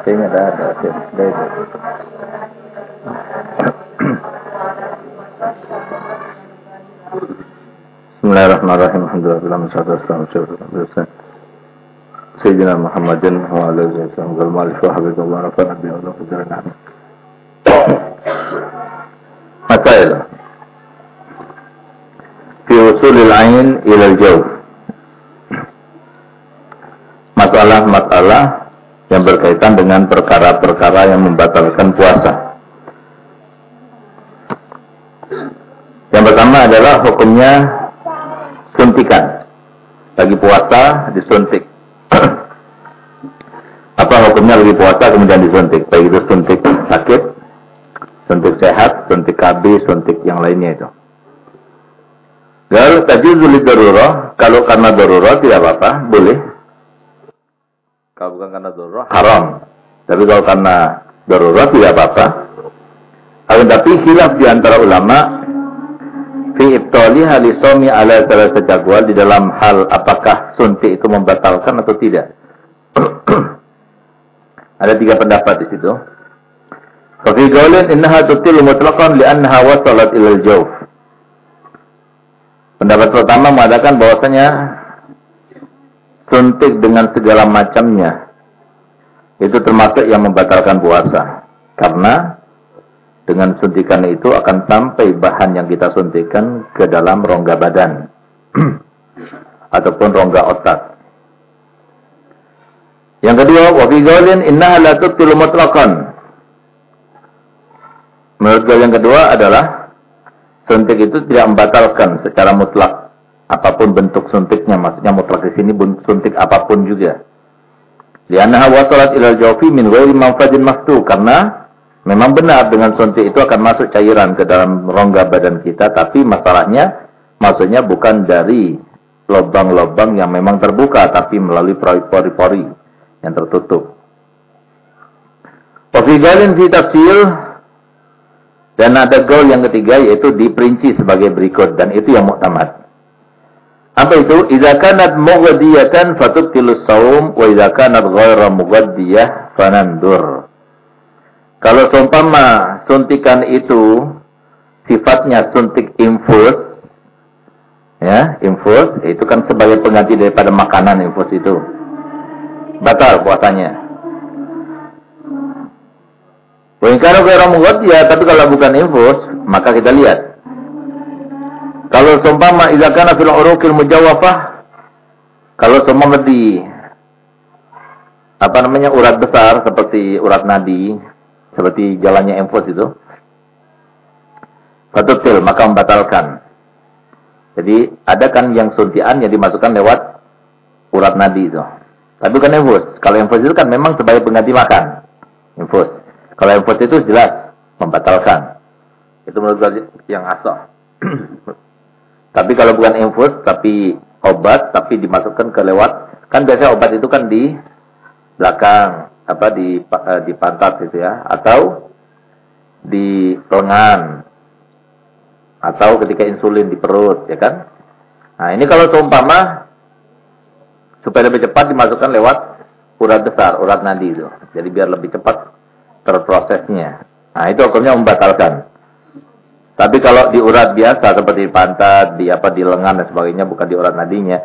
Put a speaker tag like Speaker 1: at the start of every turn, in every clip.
Speaker 1: AC-nya ada, ada AC. Ada itu. Bismillahirrahmanirrahim. Alhamdulillah. Sayyidina Muhammadin wa ala alihi wa sallam wal malif wa habibullah wa nafa'na bi Allah wa jarana. Masail. Fi usulil ain ila al-jawf. Masalah-masalah yang berkaitan dengan perkara-perkara yang membatalkan puasa. Yang pertama adalah hukumnya suntikan. Bagi puasa disuntik. Apa hukumnya lagi puasa kemudian disuntik? Baik itu suntik sakit, suntik sehat, suntik KB, suntik yang lainnya itu. Kalau tadi sulit darurat, kalau karena darurat tidak apa-apa, boleh. Kalau bukan karena darurat, haram. Tapi kalau karena darurat tidak apa-apa. Akan tapi hilaf di antara ulama fi ibtali halisomi ala salah sejagwal di dalam hal apakah suntik itu membatalkan atau tidak. Ada tiga pendapat di situ. Fi qaulin innaha tutilu mutlaqan li'annaha wasalat ilal jawf. Pendapat pertama mengatakan bahwasanya suntik dengan segala macamnya itu termasuk yang membatalkan puasa. Karena dengan suntikan itu akan sampai bahan yang kita suntikan ke dalam rongga badan ataupun rongga otak. Yang kedua, wa fi qaulin innaha la tubtilu. Menurut yang kedua adalah suntik itu tidak membatalkan secara mutlak apa pun bentuk suntiknya, maksudnya mutlak di sini suntik apa pun juga. Liannaha wasalat ilal jawfi min ghairi manfajin maftu karena Memang benar dengan suntik itu akan masuk cairan ke dalam rongga badan kita, tapi masalahnya maksudnya bukan dari lubang-lubang yang memang terbuka, tapi melalui pori-pori yang tertutup. Wafigalin fi tafsir dan ada gaul yang ketiga yaitu diperinci sebagai berikut dan itu yang muktamad. Apa itu? Idza kanat mughadiyatan fatubtilus saum wa idza kanat ghaira mughadiyah fanandur. Kalau seumpama suntikan itu sifatnya suntik infus, ya, infus itu kan sebagai pengganti daripada makanan infus itu. Batal puasanya. Kalau kira ya, tapi kalau bukan infus, maka kita lihat. Kalau seumpama idza kana fil uruqil mujawwafah, kalau seumpama di apa namanya urat besar seperti urat nadi seperti jalannya enfos itu. Fatutil, maka membatalkan. Jadi ada kan yang suntian yang dimasukkan lewat urat nadi itu. Tapi bukan infus. Kalau infus itu kan memang sebagai pengganti makan. Infus. Kalau infus itu jelas membatalkan. Itu menurut yang asal. tapi kalau bukan infus, tapi obat, tapi dimasukkan ke lewat. Kan biasanya obat itu kan di belakang apa di uh, di pantat gitu ya. Atau di lengan. Atau ketika insulin di perut ya kan? Nah ini kalau seumpama supaya lebih cepat dimasukkan lewat urat besar urat nadi itu. Jadi biar lebih cepat terprosesnya. Nah itu hukumnya membatalkan tapi kalau di urat biasa seperti di pantat di apa di lengan dan sebagainya bukan di urat nadinya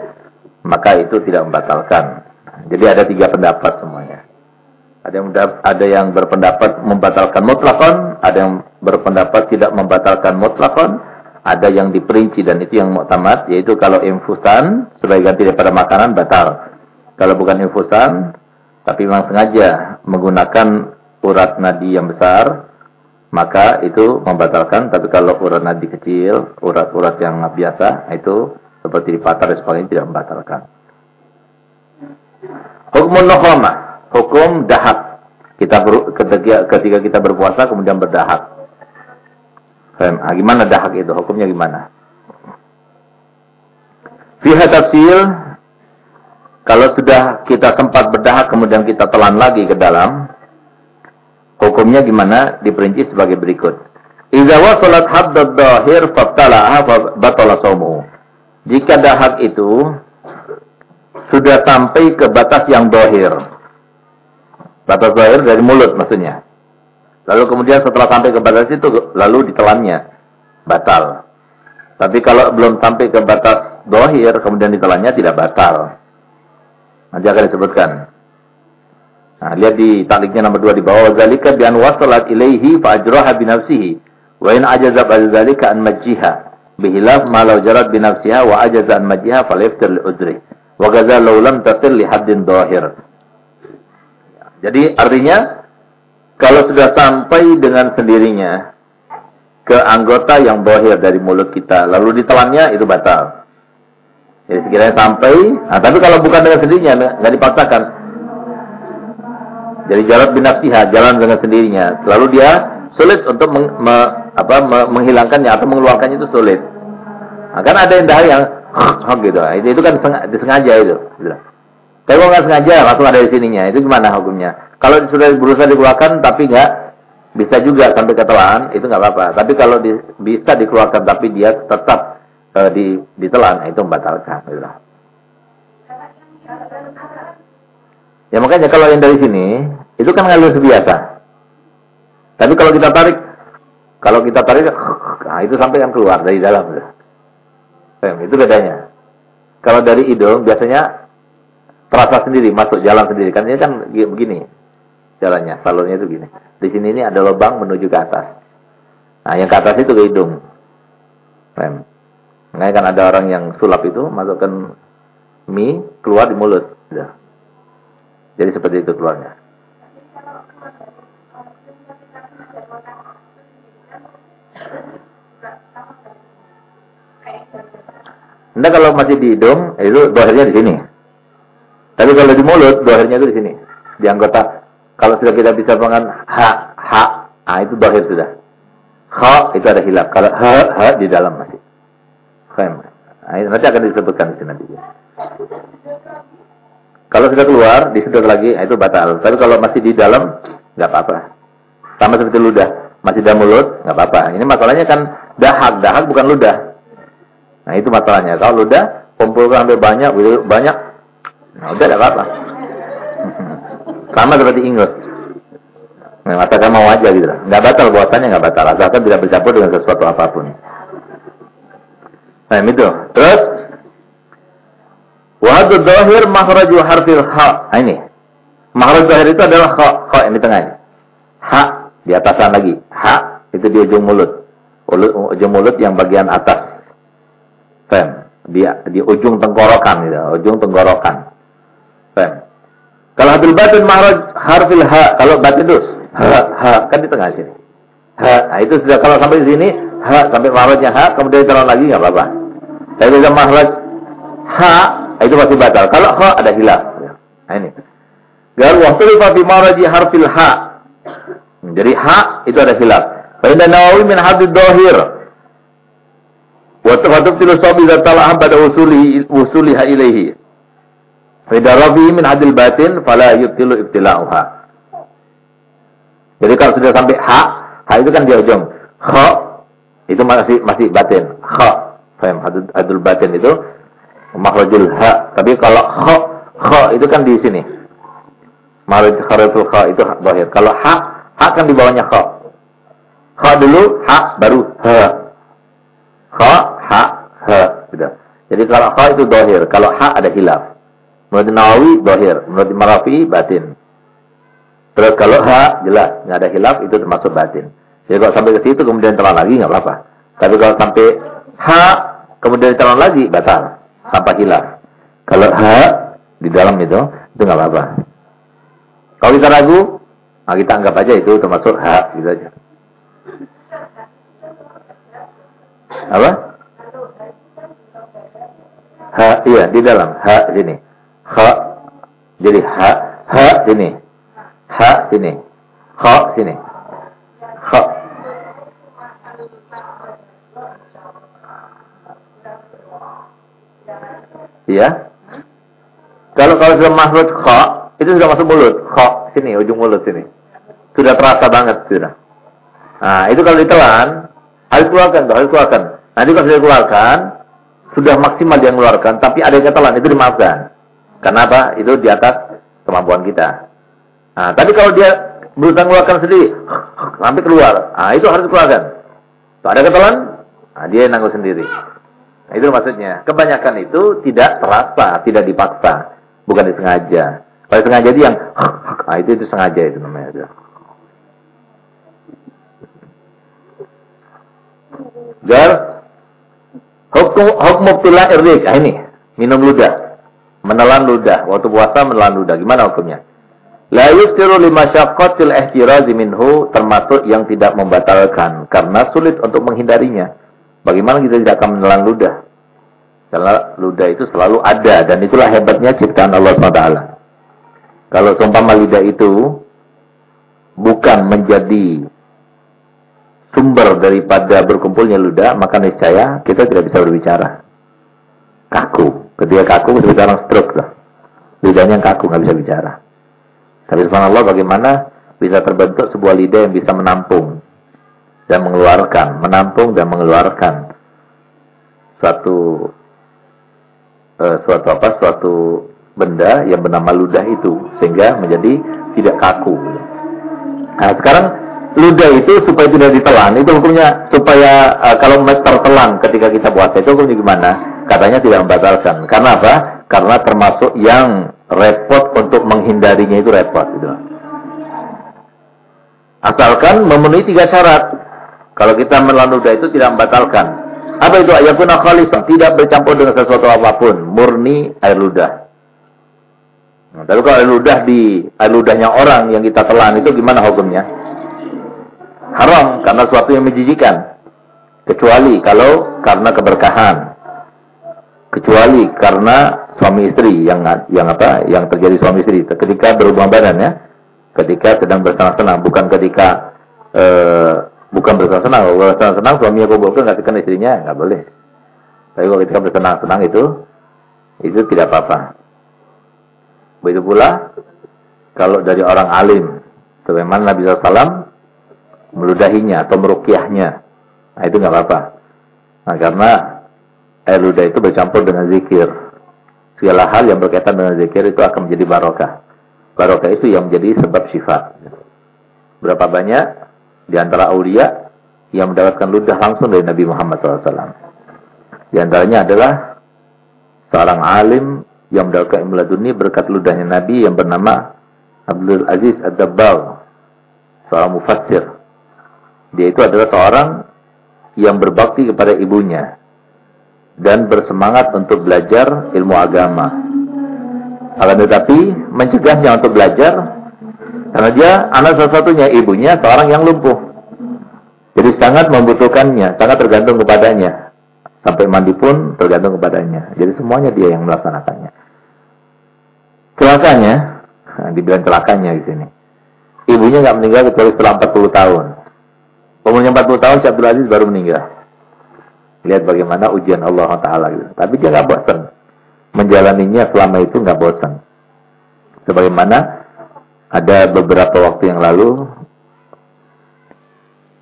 Speaker 1: maka itu tidak membatalkan jadi ada tiga pendapat semuanya ada yang ada yang berpendapat membatalkan mutlakon, ada yang berpendapat tidak membatalkan mutlakon, ada yang diperinci dan itu yang muktamad yaitu kalau infusan sebagai ganti daripada makanan batal. Kalau bukan infusan tapi memang sengaja menggunakan urat nadi yang besar maka itu membatalkan tapi kalau urat nadi kecil, urat-urat yang biasa itu seperti di patah dan sebagainya tidak membatalkan. Hukumun nukhamah hukum dahak. Kita ber, ketika, ketika kita berpuasa kemudian berdahak. Nah, gimana dahak itu? Hukumnya gimana? Fiha tafsir kalau sudah kita sempat berdahak kemudian kita telan lagi ke dalam hukumnya gimana? Diperinci sebagai berikut. Idza wasalat haddad dahir fatala'ha batala. Jika dahak itu sudah sampai ke batas yang dohir, Batas zahir dari mulut maksudnya. Lalu kemudian setelah sampai ke batas itu lalu ditelannya batal. Tapi kalau belum sampai ke batas dohir kemudian ditelannya tidak batal. Nanti akan disebutkan. Nah, lihat di taliknya nomor dua di bawah. Zalika bi an wasalat ilaihi fa ajraha bi nafsihi wa in ajaza zalika an majjiha bihilaf ma law jarat bi nafsiha wa ajaza an majjiha falyaftir li udri wa gaza law lam tasil li haddin. Jadi artinya kalau sudah sampai dengan sendirinya ke anggota yang bohir dari mulut kita lalu ditelannya itu batal. Jadi sekiranya sampai, nah, tapi kalau bukan dengan sendirinya nggak dipaksakan, jadi jalan binafsiha, jalan dengan sendirinya. Lalu dia sulit untuk meng, me, apa, me, menghilangkannya atau mengeluarkannya itu sulit. Nah, kan ada yang yang oh, gitu. Nah, itu, itu kan disengaja itu. Gitu. Tapi kalau nggak sengaja langsung ada di sininya, itu gimana hukumnya? Kalau sudah berusaha dikeluarkan tapi nggak bisa juga sampai ketelan, itu nggak apa-apa. Tapi kalau di, bisa dikeluarkan tapi dia tetap uh, di ditelan, itu membatalkan. Gitu. Ya makanya kalau yang dari sini itu kan ngalir biasa. Tapi kalau kita tarik, kalau kita tarik, nah itu sampai yang keluar dari dalam. Itu bedanya. Kalau dari hidung biasanya terasa sendiri, masuk jalan sendiri. Kan ini kan begini jalannya, salurnya itu gini. Di sini ini ada lubang menuju ke atas. Nah yang ke atas itu ke hidung. Makanya kan ada orang yang sulap itu masukkan mie keluar di mulut. Ya. Jadi seperti itu keluarnya. Anda kalau masih di hidung, itu dohernya di sini. Tapi kalau di mulut, dohernya itu di sini. Di anggota. Kalau sudah kita bisa mengan ha, ha, ah itu doher sudah. Ha itu ada hilap. Kalau ha, ha di dalam masih. Nah, nanti akan disebutkan di sini nanti. Kalau sudah keluar, disedot lagi, nah itu batal. Tapi kalau masih di dalam, nggak apa-apa. Sama seperti ludah, masih dalam mulut, nggak apa-apa. Ini masalahnya kan dahak, dahak bukan ludah. Nah itu masalahnya. Kalau ludah, kumpulkan sampai banyak, banyak, nah udah nggak apa-apa. Sama seperti ingus. Nah, matakan mau aja gitu Nggak batal buatannya nggak batal. Asalkan tidak bercampur dengan sesuatu apa pun. Nah itu. Terus Wahadu dohir makhraju harfil ha. Nah, ini. Makhraj dohir itu adalah ha. Ha yang di tengah. Ha. Di atasan lagi. Ha. Itu di ujung mulut. Ujung mulut yang bagian atas. Fem. Di, di ujung tenggorokan. Gitu. Ujung tenggorokan. Fem. Kalau hadil batin makhraj harfil ha. Kalau batin itu. Ha. Ha. Kan di tengah sini. Ha. Nah, itu sudah kalau sampai sini. Ha. Sampai makhrajnya ha. Kemudian ditaruh lagi nggak apa-apa. Tapi bisa makhraj ha itu masih batal. Kalau ha ada hilaf. Nah ini. Gal waktu fi maraji harfil ha. Jadi ha itu ada hilaf. Fa inna Nawawi min hadid dohir. Wa tafadub filosofi zatalah pada usuli usuliha ilaihi. Fa idza rafi min hadil batin fala yubtilu ibtila'uha. Jadi kalau sudah sampai ha, ha itu kan di ujung. Ha itu masih masih batin. Ha, faham hadul batin itu makhrajul ha. Tapi kalau kha, kha itu kan di sini. Makhraj kharajul kha itu zahir. Kalau ha, ha kan di bawahnya kha. Kha dulu, ha baru ha. Kha, ha, ha. Gitu. Jadi kalau kha itu zahir, kalau ha ada hilaf. Menurut Nawawi zahir, menurut Marafi batin. Terus kalau ha jelas nggak ada hilaf itu termasuk batin. Jadi kalau sampai ke situ kemudian telan lagi nggak apa-apa. Tapi kalau sampai ha kemudian telan lagi batal tanpa hilang. Kalau ha di dalam itu, itu nggak apa-apa. Kalau kita ragu, nah kita anggap aja itu termasuk ha, gitu aja. Apa? Ha, iya di dalam ha sini. Ha, jadi ha, ha sini, ha sini, ha sini, ha Ya. Kalau kalau sudah makhraj kha, itu sudah masuk mulut. Kha sini, ujung mulut sini. Sudah terasa banget sudah. Nah, itu kalau ditelan, harus keluarkan, harus keluarkan. Nanti kalau sudah keluarkan, sudah maksimal dia mengeluarkan, tapi ada yang ketelan, itu dimaafkan. Karena apa? Itu di atas kemampuan kita. Nah, tapi kalau dia berusaha mengeluarkan sendiri, sampai keluar, nah itu harus dikeluarkan. Kalau ada ketelan, nah dia nanggung sendiri. Nah, itu maksudnya. Kebanyakan itu tidak terasa, tidak dipaksa, bukan disengaja. Kalau sengaja dia yang, nah itu itu sengaja itu namanya. Gar, hukum hukum pila irdik. Ah ini, minum ludah, menelan ludah. Waktu puasa menelan ludah. Gimana hukumnya? La yustiru lima syaqqatil ihtirazi minhu termasuk yang tidak membatalkan karena sulit untuk menghindarinya. Bagaimana kita tidak akan menelan ludah? Karena ludah itu selalu ada dan itulah hebatnya ciptaan Allah SWT. Kalau seumpama lidah itu bukan menjadi sumber daripada berkumpulnya ludah, maka niscaya kita tidak bisa berbicara. Kaku. Ketika kaku, seperti orang stroke lah. Lidahnya kaku, nggak bisa bicara. Tapi subhanallah bagaimana bisa terbentuk sebuah lidah yang bisa menampung dan mengeluarkan, menampung dan mengeluarkan suatu uh, suatu apa suatu benda yang bernama ludah itu sehingga menjadi tidak kaku. Nah, sekarang ludah itu supaya tidak ditelan itu hukumnya supaya uh, kalau tertelan ketika kita puasa itu hukumnya gimana? Katanya tidak membatalkan. Karena apa? Karena termasuk yang repot untuk menghindarinya itu repot gitu. Asalkan memenuhi tiga syarat. Kalau kita menelan ludah itu tidak membatalkan. Apa itu ayakuna khalisan? Tidak bercampur dengan sesuatu apa pun. Murni air ludah. Nah, tapi kalau air ludah di air ludahnya orang yang kita telan itu gimana hukumnya? Haram karena sesuatu yang menjijikan. Kecuali kalau karena keberkahan. Kecuali karena suami istri yang yang apa? Yang terjadi suami istri ketika berhubungan badan ya. Ketika sedang bersenang-senang bukan ketika eh, bukan bersenang-senang. Kalau bersenang-senang suaminya kumpulkan ngasihkan istrinya, nggak boleh. Tapi kalau ketika bersenang-senang itu, itu tidak apa-apa. Begitu pula, kalau dari orang alim, sebagaimana Nabi SAW meludahinya atau merukyahnya, nah itu nggak apa-apa. Nah karena air ludah itu bercampur dengan zikir. Segala hal yang berkaitan dengan zikir itu akan menjadi barokah. Barokah itu yang menjadi sebab sifat. Berapa banyak di antara aulia yang mendapatkan ludah langsung dari Nabi Muhammad SAW. Di antaranya adalah seorang alim yang mendapatkan ilmu laduni berkat ludahnya Nabi yang bernama Abdul Aziz Ad-Dabbal, seorang mufassir. Dia itu adalah seorang yang berbakti kepada ibunya dan bersemangat untuk belajar ilmu agama. Akan tetapi mencegahnya untuk belajar karena dia anak satu-satunya, ibunya seorang yang lumpuh. Jadi sangat membutuhkannya, sangat tergantung kepadanya. Sampai mandi pun tergantung kepadanya. Jadi semuanya dia yang melaksanakannya. Celakanya, nah, dibilang celakanya di sini. Ibunya nggak meninggal kecuali setelah 40 tahun. Umurnya 40 tahun, Syekh Abdul Aziz baru meninggal. Lihat bagaimana ujian Allah Taala gitu. Tapi dia nggak bosan menjalaninya selama itu nggak bosan. Sebagaimana ada beberapa waktu yang lalu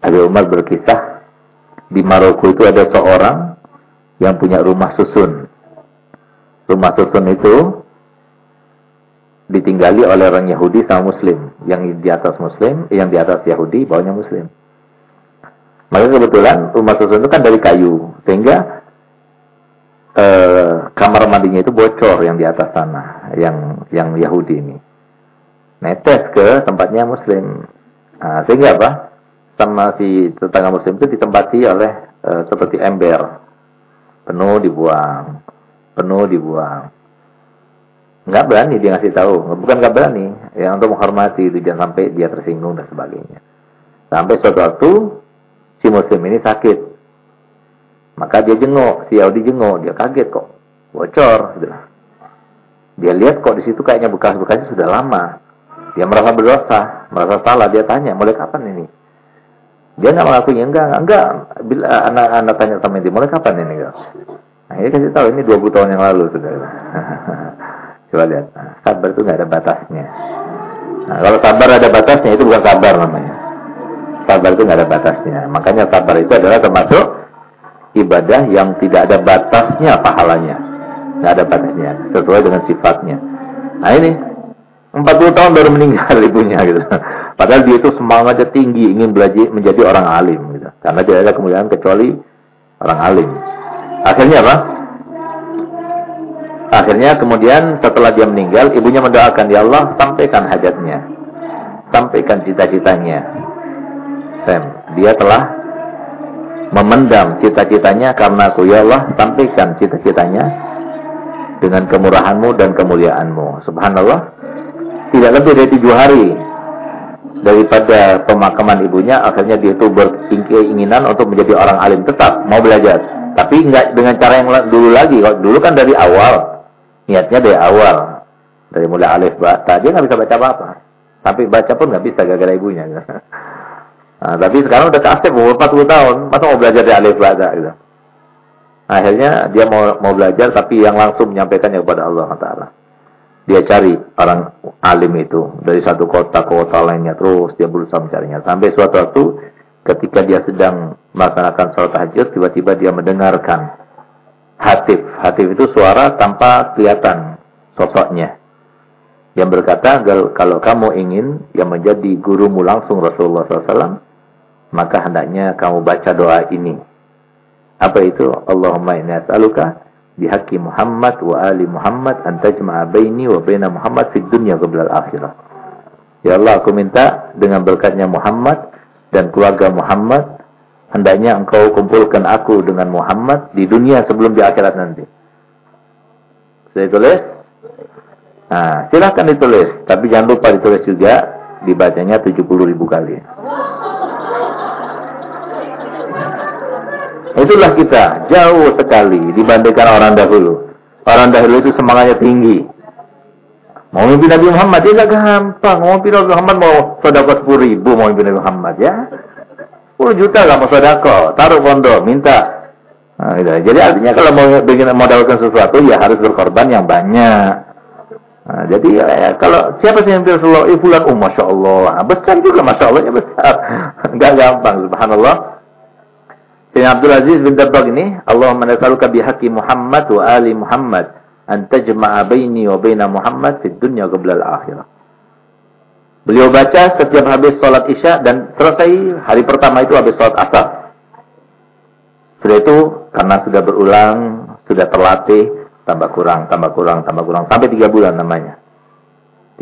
Speaker 1: Abi Umar berkisah di Maroko itu ada seorang yang punya rumah susun. Rumah susun itu ditinggali oleh orang Yahudi sama Muslim. Yang di atas Muslim, yang di atas Yahudi, bawahnya Muslim. Maka kebetulan rumah susun itu kan dari kayu, sehingga eh, kamar mandinya itu bocor yang di atas sana, yang yang Yahudi ini netes ke tempatnya muslim. Nah, sehingga apa? Sama si tetangga muslim itu ditempati oleh e, seperti ember. Penuh dibuang. Penuh dibuang. Nggak berani dia ngasih tahu. Bukan nggak berani. Ya untuk menghormati itu jangan sampai dia tersinggung dan sebagainya. Sampai suatu waktu si muslim ini sakit. Maka dia jenguk, si Yahudi jenguk, dia kaget kok. Bocor gitu. Dia lihat kok di situ kayaknya bekas-bekasnya sudah lama. Dia merasa berdosa, merasa salah. Dia tanya, mulai kapan ini? Dia nggak mengakuinya, enggak, enggak. Bila anak-anak tanya sama dia, mulai kapan ini? Enggak. Nah, ini kasih tahu, ini 20 tahun yang lalu, sudah. Coba lihat, nah, sabar itu nggak ada batasnya. Nah, kalau sabar ada batasnya, itu bukan sabar namanya. Sabar itu nggak ada batasnya. Makanya sabar itu adalah termasuk ibadah yang tidak ada batasnya pahalanya. Nggak ada batasnya, sesuai dengan sifatnya. Nah ini, 40 tahun baru meninggal ibunya gitu. Padahal dia itu semangatnya tinggi ingin belajar menjadi orang alim gitu. Karena tidak ada kemuliaan kecuali orang alim. Akhirnya apa? Akhirnya kemudian setelah dia meninggal, ibunya mendoakan, Ya Allah, sampaikan hajatnya. Sampaikan cita-citanya. Sam, dia telah memendam cita-citanya karena aku, Ya Allah, sampaikan cita-citanya dengan kemurahanmu dan kemuliaanmu. Subhanallah. Tidak lebih dari tujuh hari daripada pemakaman ibunya, akhirnya dia itu berkeinginan untuk menjadi orang alim tetap, mau belajar. Tapi enggak dengan cara yang dulu lagi. Kalau dulu kan dari awal Niatnya dari awal. Dari mulai alif baca. Dia nggak bisa baca apa-apa. Tapi baca pun nggak bisa gara-gara ibunya. Nah, tapi sekarang udah kasih umur 40 tahun. Masa mau belajar dari alif baca gitu. Akhirnya dia mau mau belajar tapi yang langsung menyampaikannya kepada Allah Taala. Dia cari orang alim itu dari satu kota ke kota lainnya terus dia berusaha mencarinya sampai suatu waktu ketika dia sedang melaksanakan sholat tahajud tiba-tiba dia mendengarkan hatif. Hatif itu suara tanpa kelihatan sosoknya. Yang berkata, kalau kamu ingin yang menjadi gurumu langsung Rasulullah SAW, maka hendaknya kamu baca doa ini. Apa itu? Allahumma inni as'aluka bihaqi Muhammad wa ali Muhammad an tajma'a baini wa baina Muhammad fid dunya qabla al-akhirah. Ya Allah, aku minta dengan berkatnya Muhammad dan keluarga Muhammad hendaknya engkau kumpulkan aku dengan Muhammad di dunia sebelum di akhirat nanti. Saya tulis? Nah, silahkan ditulis. Tapi jangan lupa ditulis juga. Dibacanya 70 ribu kali. Itulah kita. Jauh sekali dibandingkan orang dahulu. Orang dahulu itu semangatnya tinggi. Mau mimpi Nabi Muhammad, dia gak gampang. Mau mimpi Nabi Muhammad, mau sodakot 10 ribu mau mimpi Nabi Muhammad, ya. 10 juta gak mau sodako, taruh pondok, minta. Nah, gitu. Jadi artinya kalau mau bikin modalkan sesuatu ya harus berkorban yang banyak. Nah, jadi ya, ya, kalau siapa sih yang Rasulullah, eh bulan, oh Masya Allah, besar juga Masya Allahnya besar. Gak gampang, subhanallah. Sayyidina Abdul Aziz bin Dabbag ini, Allahumma nasaluka bihaqi Muhammad wa ali Muhammad, an baini wa baina Muhammad fid dunya qabla. Beliau baca setiap habis sholat isya dan selesai hari pertama itu habis sholat asar. Sudah itu karena sudah berulang, sudah terlatih, tambah kurang, tambah kurang, tambah kurang. Sampai tiga bulan namanya.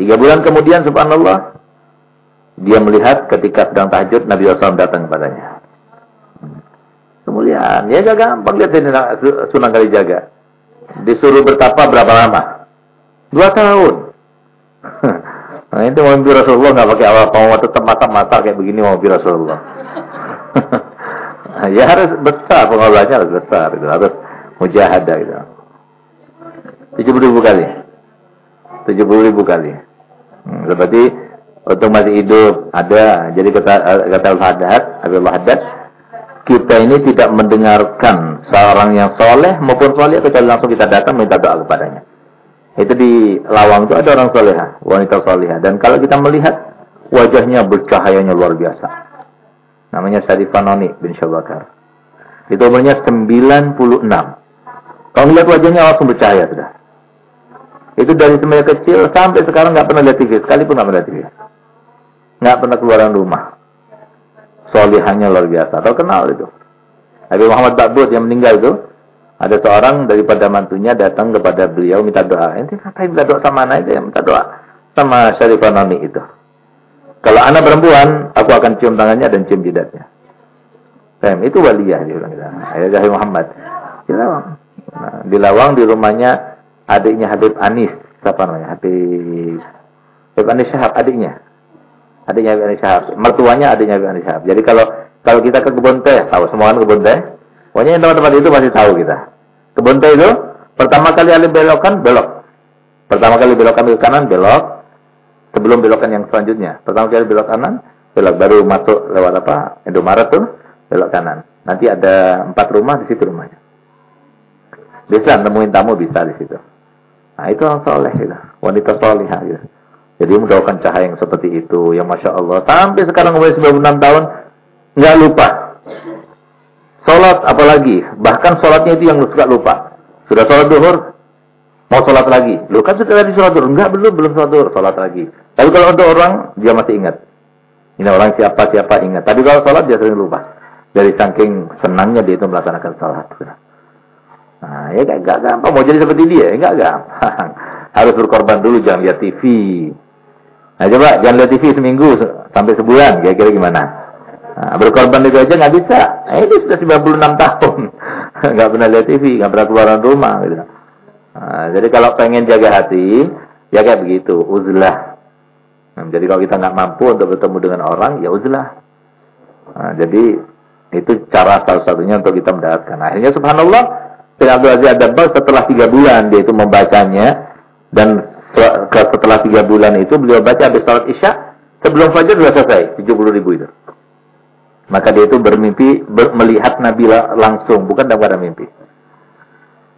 Speaker 1: Tiga bulan kemudian subhanallah, dia melihat ketika sedang tahajud Nabi SAW datang kepadanya. Kemuliaan, ya gak gampang lihat ini Sunan kali jaga. Disuruh bertapa berapa lama? Dua tahun. Nah itu mobil Rasulullah nggak pakai apa-apa, mau tetap mata-mata kayak begini mobil Rasulullah. ya harus besar pengolahannya harus besar, gitu. harus mujahadah gitu. Tujuh ribu kali, tujuh ribu kali. Hmm, seperti untuk masih hidup ada. Jadi kata kata Al-Haddad, Abdullah Haddad, kita ini tidak mendengarkan seorang yang soleh maupun soleh kecuali langsung kita datang minta doa kepadanya. Itu di Lawang itu ada orang soleha, wanita soleha. Dan kalau kita melihat wajahnya bercahayanya luar biasa. Namanya Syarifah Noni bin Syabakar. Itu umurnya 96. Kalau melihat wajahnya langsung bercahaya sudah. Itu dari semenjak kecil sampai sekarang nggak pernah lihat TV, sekalipun nggak pernah lihat TV. Nggak pernah keluar rumah. Solihahnya luar biasa. Atau kenal itu. Nabi Muhammad Ba'bud yang meninggal itu, ada seorang daripada mantunya datang kepada beliau minta doa. Nanti ngapain minta doa sama anak itu? Minta doa sama Syarifah Nami itu. Kalau anak perempuan, aku akan cium tangannya dan cium jidatnya. Sam, itu waliyah dia bilang. Ayah Zahir Muhammad. Di Lawang. Nah, di di rumahnya adiknya Habib Anis. Siapa namanya? Habib Habib Anis Syahab, adiknya. Adiknya Anis Syahab. Mertuanya adiknya Anis Syahab. Jadi kalau kalau kita ke kebun teh, tahu semua kan kebun teh? Pokoknya tempat-tempat itu masih tahu kita. Kebun teh itu pertama kali alim belokkan belok. Pertama kali belokkan ke kanan belok. Sebelum belokan yang selanjutnya. Pertama kali belok kanan belok baru masuk lewat apa? Indomaret tuh belok kanan. Nanti ada empat rumah di situ rumahnya. Bisa nemuin tamu bisa di situ. Nah itu orang soleh gitu. Wanita solehah gitu. Jadi mendoakan cahaya yang seperti itu. Yang Masya Allah. Sampai sekarang umur 96 tahun. nggak lupa. Sholat apalagi, bahkan sholatnya itu yang suka lupa. Sudah sholat duhur, Mau sholat lagi. Lu kan sudah tadi sholat dur. Enggak, belum, belum sholat dur. Sholat lagi. Tapi kalau untuk orang, dia masih ingat. Ini orang siapa-siapa ingat. Tapi kalau sholat, dia sering lupa. Dari saking senangnya dia itu melaksanakan sholat. Nah, ya gak, gak gampang. Mau jadi seperti dia, ya gak gampang. Harus berkorban dulu, jangan lihat TV. Nah, coba jangan lihat TV seminggu sampai sebulan. Kira-kira gimana? Nah, berkorban itu aja nggak bisa. Nah, ini sudah 96 tahun. nggak pernah lihat TV, nggak pernah keluar rumah. Gitu. Nah, jadi kalau pengen jaga hati, ya kayak begitu, uzlah. Nah, jadi kalau kita nggak mampu untuk bertemu dengan orang, ya uzlah. Nah, jadi itu cara salah satunya untuk kita mendapatkan. Akhirnya subhanallah, Sayyid Abdul Aziz Adabbal setelah tiga bulan dia itu membacanya, dan setelah tiga bulan itu beliau baca habis salat isya, sebelum fajar sudah selesai, 70 ribu itu. Maka dia itu bermimpi, ber, melihat Nabi langsung, bukan dalam keadaan mimpi.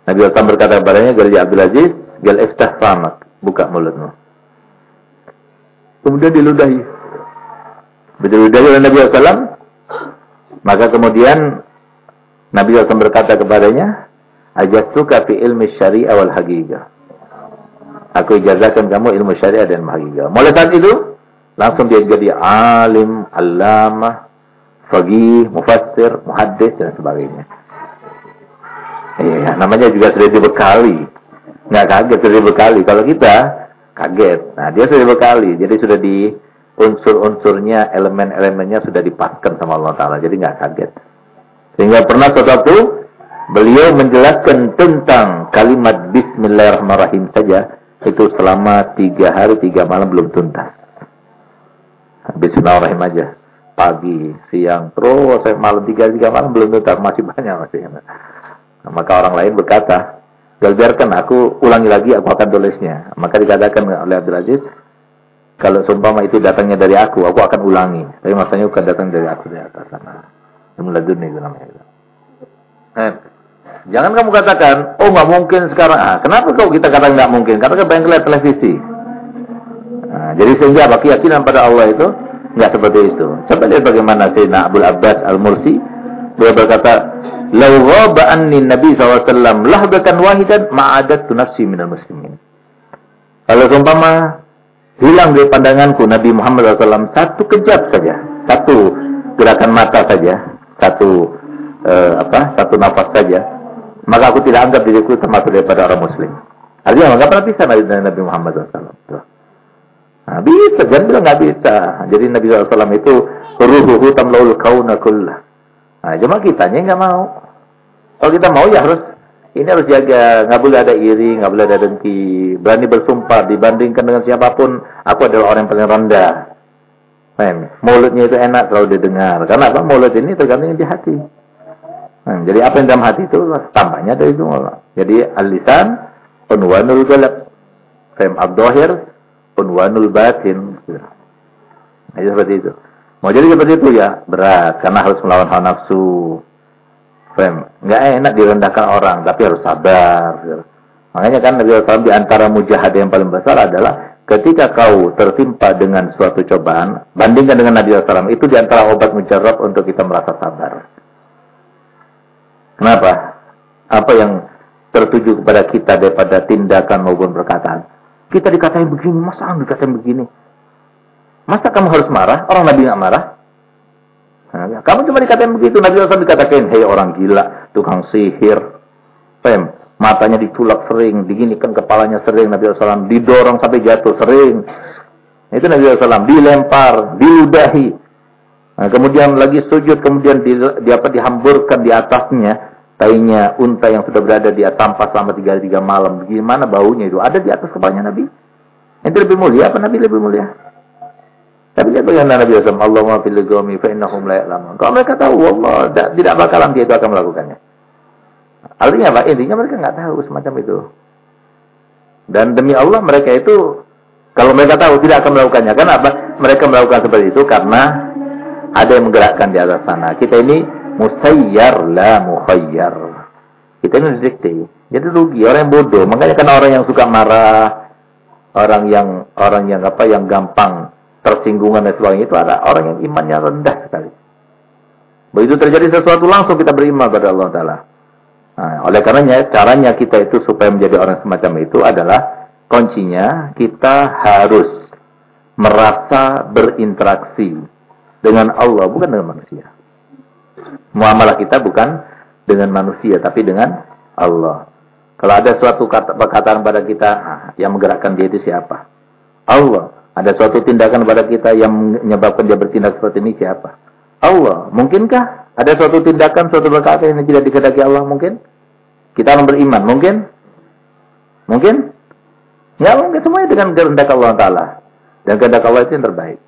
Speaker 1: Nabi SAW berkata kepadanya, Gal Abdul Aziz, Gal iftah famak, buka mulutmu. Kemudian diludahi. Diludahi oleh Nabi SAW, maka kemudian Nabi SAW berkata kepadanya, Ajastuka fi ilmi syariah wal hagigah. Aku ijazahkan kamu ilmu syariah dan hagigah. Mulai saat itu, langsung dia jadi alim, alama, fagih, mufassir, muhaddis, dan sebagainya. Iya, namanya juga sudah dibekali. Nggak kaget, sudah dibekali. Kalau kita kaget. Nah, dia sudah dibekali. Jadi sudah di unsur-unsurnya, elemen-elemennya sudah dipaskan sama Allah Ta'ala. Jadi nggak kaget. Sehingga pernah sesuatu, beliau menjelaskan tentang kalimat Bismillahirrahmanirrahim saja. Itu selama tiga hari, tiga malam belum tuntas. Bismillahirrahmanirrahim aja. Pagi, siang, terus malam, tiga, tiga malam belum tuntas. Masih banyak masih. Nah, maka orang lain berkata, biarkan aku ulangi lagi, aku akan tulisnya. Maka dikatakan oleh Abdul Aziz, kalau sumpama itu datangnya dari aku, aku akan ulangi. Tapi maksudnya bukan datang dari aku dari atas sana. Meladun itu namanya. Eh, jangan kamu katakan, oh nggak mungkin sekarang. Ah, kenapa kau kita katakan nggak mungkin? Karena kan pengen lihat televisi. Nah, jadi sehingga apa keyakinan pada Allah itu nggak seperti itu. Coba lihat bagaimana Sayyidina Abdul Abbas Al-Mursi. Dia berkata, Lau ghaba anni Nabi SAW lahbatan wahidan ma'adat nafsi minal muslimin. Kalau seumpama hilang dari pandanganku Nabi Muhammad SAW satu kejap saja, satu gerakan mata saja, satu uh, apa, satu nafas saja, maka aku tidak anggap diriku termasuk daripada orang Muslim. Artinya nggak pernah bisa Nabi, Nabi Muhammad SAW. Nah, bisa, jangan bilang nggak bisa. Jadi Nabi SAW itu ruhuhu tamlaul kauna kullah. Nah, cuma kitanya nggak mau. Kalau kita mau ya harus ini harus jaga, nggak boleh ada iri, nggak boleh ada dengki, berani bersumpah dibandingkan dengan siapa pun. Aku adalah orang yang paling rendah. Men, mulutnya itu enak kalau didengar. Karena apa? Mulut ini tergantung di hati. Men, jadi apa yang dalam hati itu tampaknya dari itu. Jadi alisan unwanul galab. Fem abdohir unwanul batin. Nah, seperti itu. Mau jadi seperti itu ya berat karena harus melawan hawa nafsu. Fem, nggak enak direndahkan orang, tapi harus sabar. Makanya kan Nabi SAW di antara mujahad yang paling besar adalah ketika kau tertimpa dengan suatu cobaan, bandingkan dengan Nabi SAW, itu di antara obat mujarab untuk kita merasa sabar. Kenapa? Apa yang tertuju kepada kita daripada tindakan maupun perkataan? Kita dikatain begini, masa dikatain begini? Masa kamu harus marah? Orang Nabi nggak marah. Kamu cuma dikatain begitu. Nabi SAW dikatakan, hei orang gila, tukang sihir. Pem, matanya ditulak sering, diginikan kepalanya sering. Nabi SAW didorong sampai jatuh sering. Itu Nabi SAW dilempar, diludahi. Nah, kemudian lagi sujud, kemudian di, di apa dihamburkan di atasnya tainya unta yang sudah berada di atas selama tiga tiga malam. Bagaimana baunya itu? Ada di atas kepalanya Nabi. Itu lebih mulia apa Nabi lebih mulia? Tapi dia bagaimana Nabi SAW? Allah ma'afil ligami fa'innahum laya'lamun. Kalau mereka tahu, Allah tidak bakalan dia itu akan melakukannya. Artinya apa? Intinya mereka nggak tahu semacam itu. Dan demi Allah mereka itu, kalau mereka tahu tidak akan melakukannya. Kenapa? Mereka melakukan seperti itu karena ada yang menggerakkan di atas sana. Kita ini musayyar la mukhayyar. Kita ini didikte. Jadi rugi, orang yang bodoh. Makanya kan orang yang suka marah, orang yang orang yang apa yang gampang tersinggungan dan sebagainya itu ada orang yang imannya rendah sekali. Begitu terjadi sesuatu langsung kita beriman pada Allah Taala. Nah, oleh karenanya caranya kita itu supaya menjadi orang semacam itu adalah kuncinya kita harus merasa berinteraksi dengan Allah bukan dengan manusia. Muamalah kita bukan dengan manusia tapi dengan Allah. Kalau ada suatu kata, perkataan pada kita ah, yang menggerakkan dia itu siapa? Allah. Ada suatu tindakan pada kita yang menyebabkan dia bertindak seperti ini siapa? Allah. Mungkinkah ada suatu tindakan, suatu perkataan yang tidak dikehendaki Allah mungkin? Kita orang beriman, mungkin? Mungkin? Ya mungkin semuanya dengan kehendak Allah Ta'ala. Dan kehendak Allah itu yang terbaik.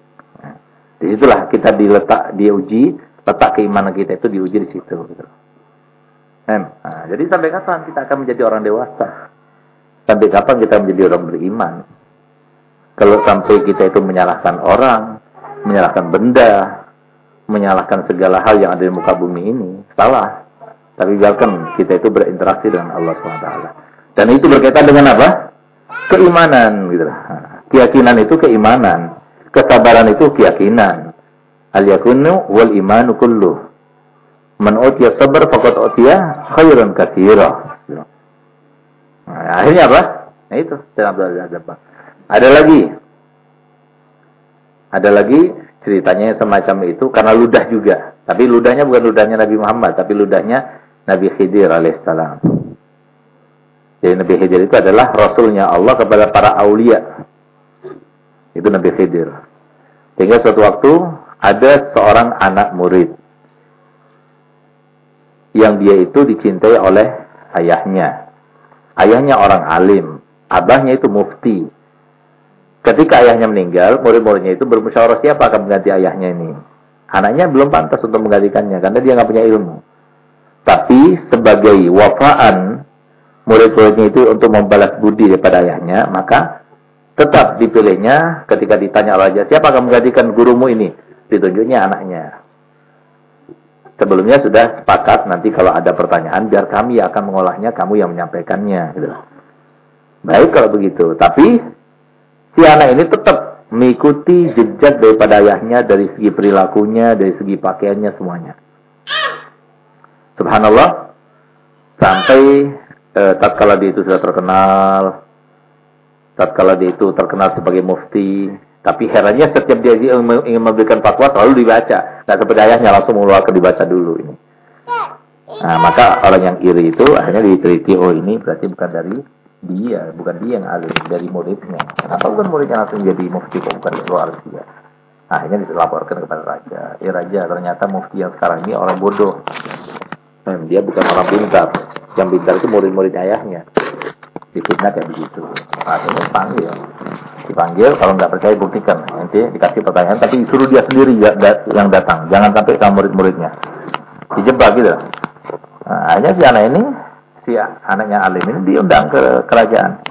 Speaker 1: Nah, itulah kita diletak, diuji, letak keimanan kita itu diuji di situ. Gitu. Nah, jadi sampai kapan kita akan menjadi orang dewasa? Sampai kapan kita menjadi orang beriman? Kalau sampai kita itu menyalahkan orang, menyalahkan benda, menyalahkan segala hal yang ada di muka bumi ini. Salah. Tapi biarkan kita itu berinteraksi dengan Allah SWT. Dan itu berkaitan dengan apa? Keimanan. Gitu. Keyakinan itu keimanan. Kesabaran itu keyakinan. Al-yakunu wal imanu kulluh. Man utiya sabar faqad utiya khairan katsira. Nah, akhirnya apa? Nah itu, Ada lagi. Ada lagi ceritanya semacam itu karena ludah juga. Tapi ludahnya bukan ludahnya Nabi Muhammad, tapi ludahnya Nabi Khidir alaihissalam. Jadi Nabi Khidir itu adalah rasulnya Allah kepada para aulia. Itu Nabi Khidir. Sehingga suatu waktu ada seorang anak murid yang dia itu dicintai oleh ayahnya. Ayahnya orang alim, abahnya itu mufti. Ketika ayahnya meninggal, murid-muridnya itu bermusyawarah siapa akan mengganti ayahnya ini. Anaknya belum pantas untuk menggantikannya karena dia nggak punya ilmu. Tapi sebagai wafaan murid-muridnya itu untuk membalas budi daripada ayahnya, maka tetap dipilihnya ketika ditanya raja, siapa akan menggantikan gurumu ini? Ditunjuknya anaknya. Sebelumnya sudah sepakat nanti kalau ada pertanyaan biar kami akan mengolahnya, kamu yang menyampaikannya. Gitu. Baik kalau begitu. Tapi si anak ini tetap mengikuti jejak daripada ayahnya dari segi perilakunya, dari segi pakaiannya semuanya. Subhanallah, sampai eh, tatkala dia itu sudah terkenal, tatkala dia itu terkenal sebagai mufti, tapi herannya setiap dia ingin memberikan fatwa selalu dibaca. Tidak seperti ayahnya langsung mengeluarkan dibaca dulu ini. Nah, maka orang yang iri itu akhirnya diteliti, oh ini berarti bukan dari dia, bukan dia yang alim, dari muridnya. Kenapa bukan muridnya langsung jadi mufti kok bukan itu harus dia? Akhirnya dilaporkan kepada raja. Ya raja, ternyata mufti yang sekarang ini orang bodoh. Dan dia bukan orang pintar. Yang pintar itu murid-murid ayahnya. Difitnah kayak begitu. Akhirnya dipanggil. Dipanggil, kalau nggak percaya buktikan. Nanti dikasih pertanyaan, tapi suruh dia sendiri yang datang. Jangan sampai sama murid-muridnya. Dijebak gitu. Nah, akhirnya si anak ini si anaknya alim ini diundang ke kerajaan.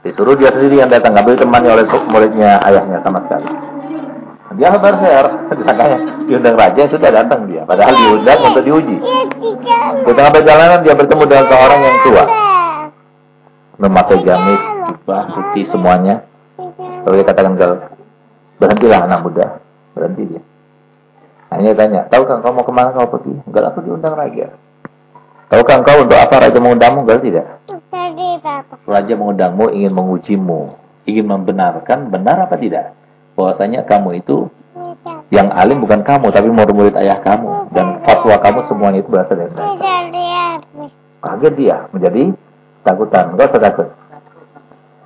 Speaker 1: Disuruh dia sendiri yang datang, nggak boleh temani oleh muridnya ayahnya sama sekali. Dia share, disangkanya diundang raja sudah datang dia, padahal diundang untuk diuji. Di tengah perjalanan dia bertemu dengan seorang yang tua, memakai gamis, jubah, putih semuanya. Lalu dia katakan gal, berhentilah anak muda, berhenti dia. Hanya tanya, tahu kan kau mau ke mana kau pergi? Enggak, aku diundang raja. Tahukah engkau untuk apa raja mengundangmu? Enggak tidak? Raja mengundangmu ingin mengujimu, ingin membenarkan benar apa tidak? Bahwasanya kamu itu yang alim bukan kamu, tapi murid-murid ayah kamu dan fatwa kamu semuanya itu berasal dari mereka. Kaget dia menjadi takutan. Enggak usah takut.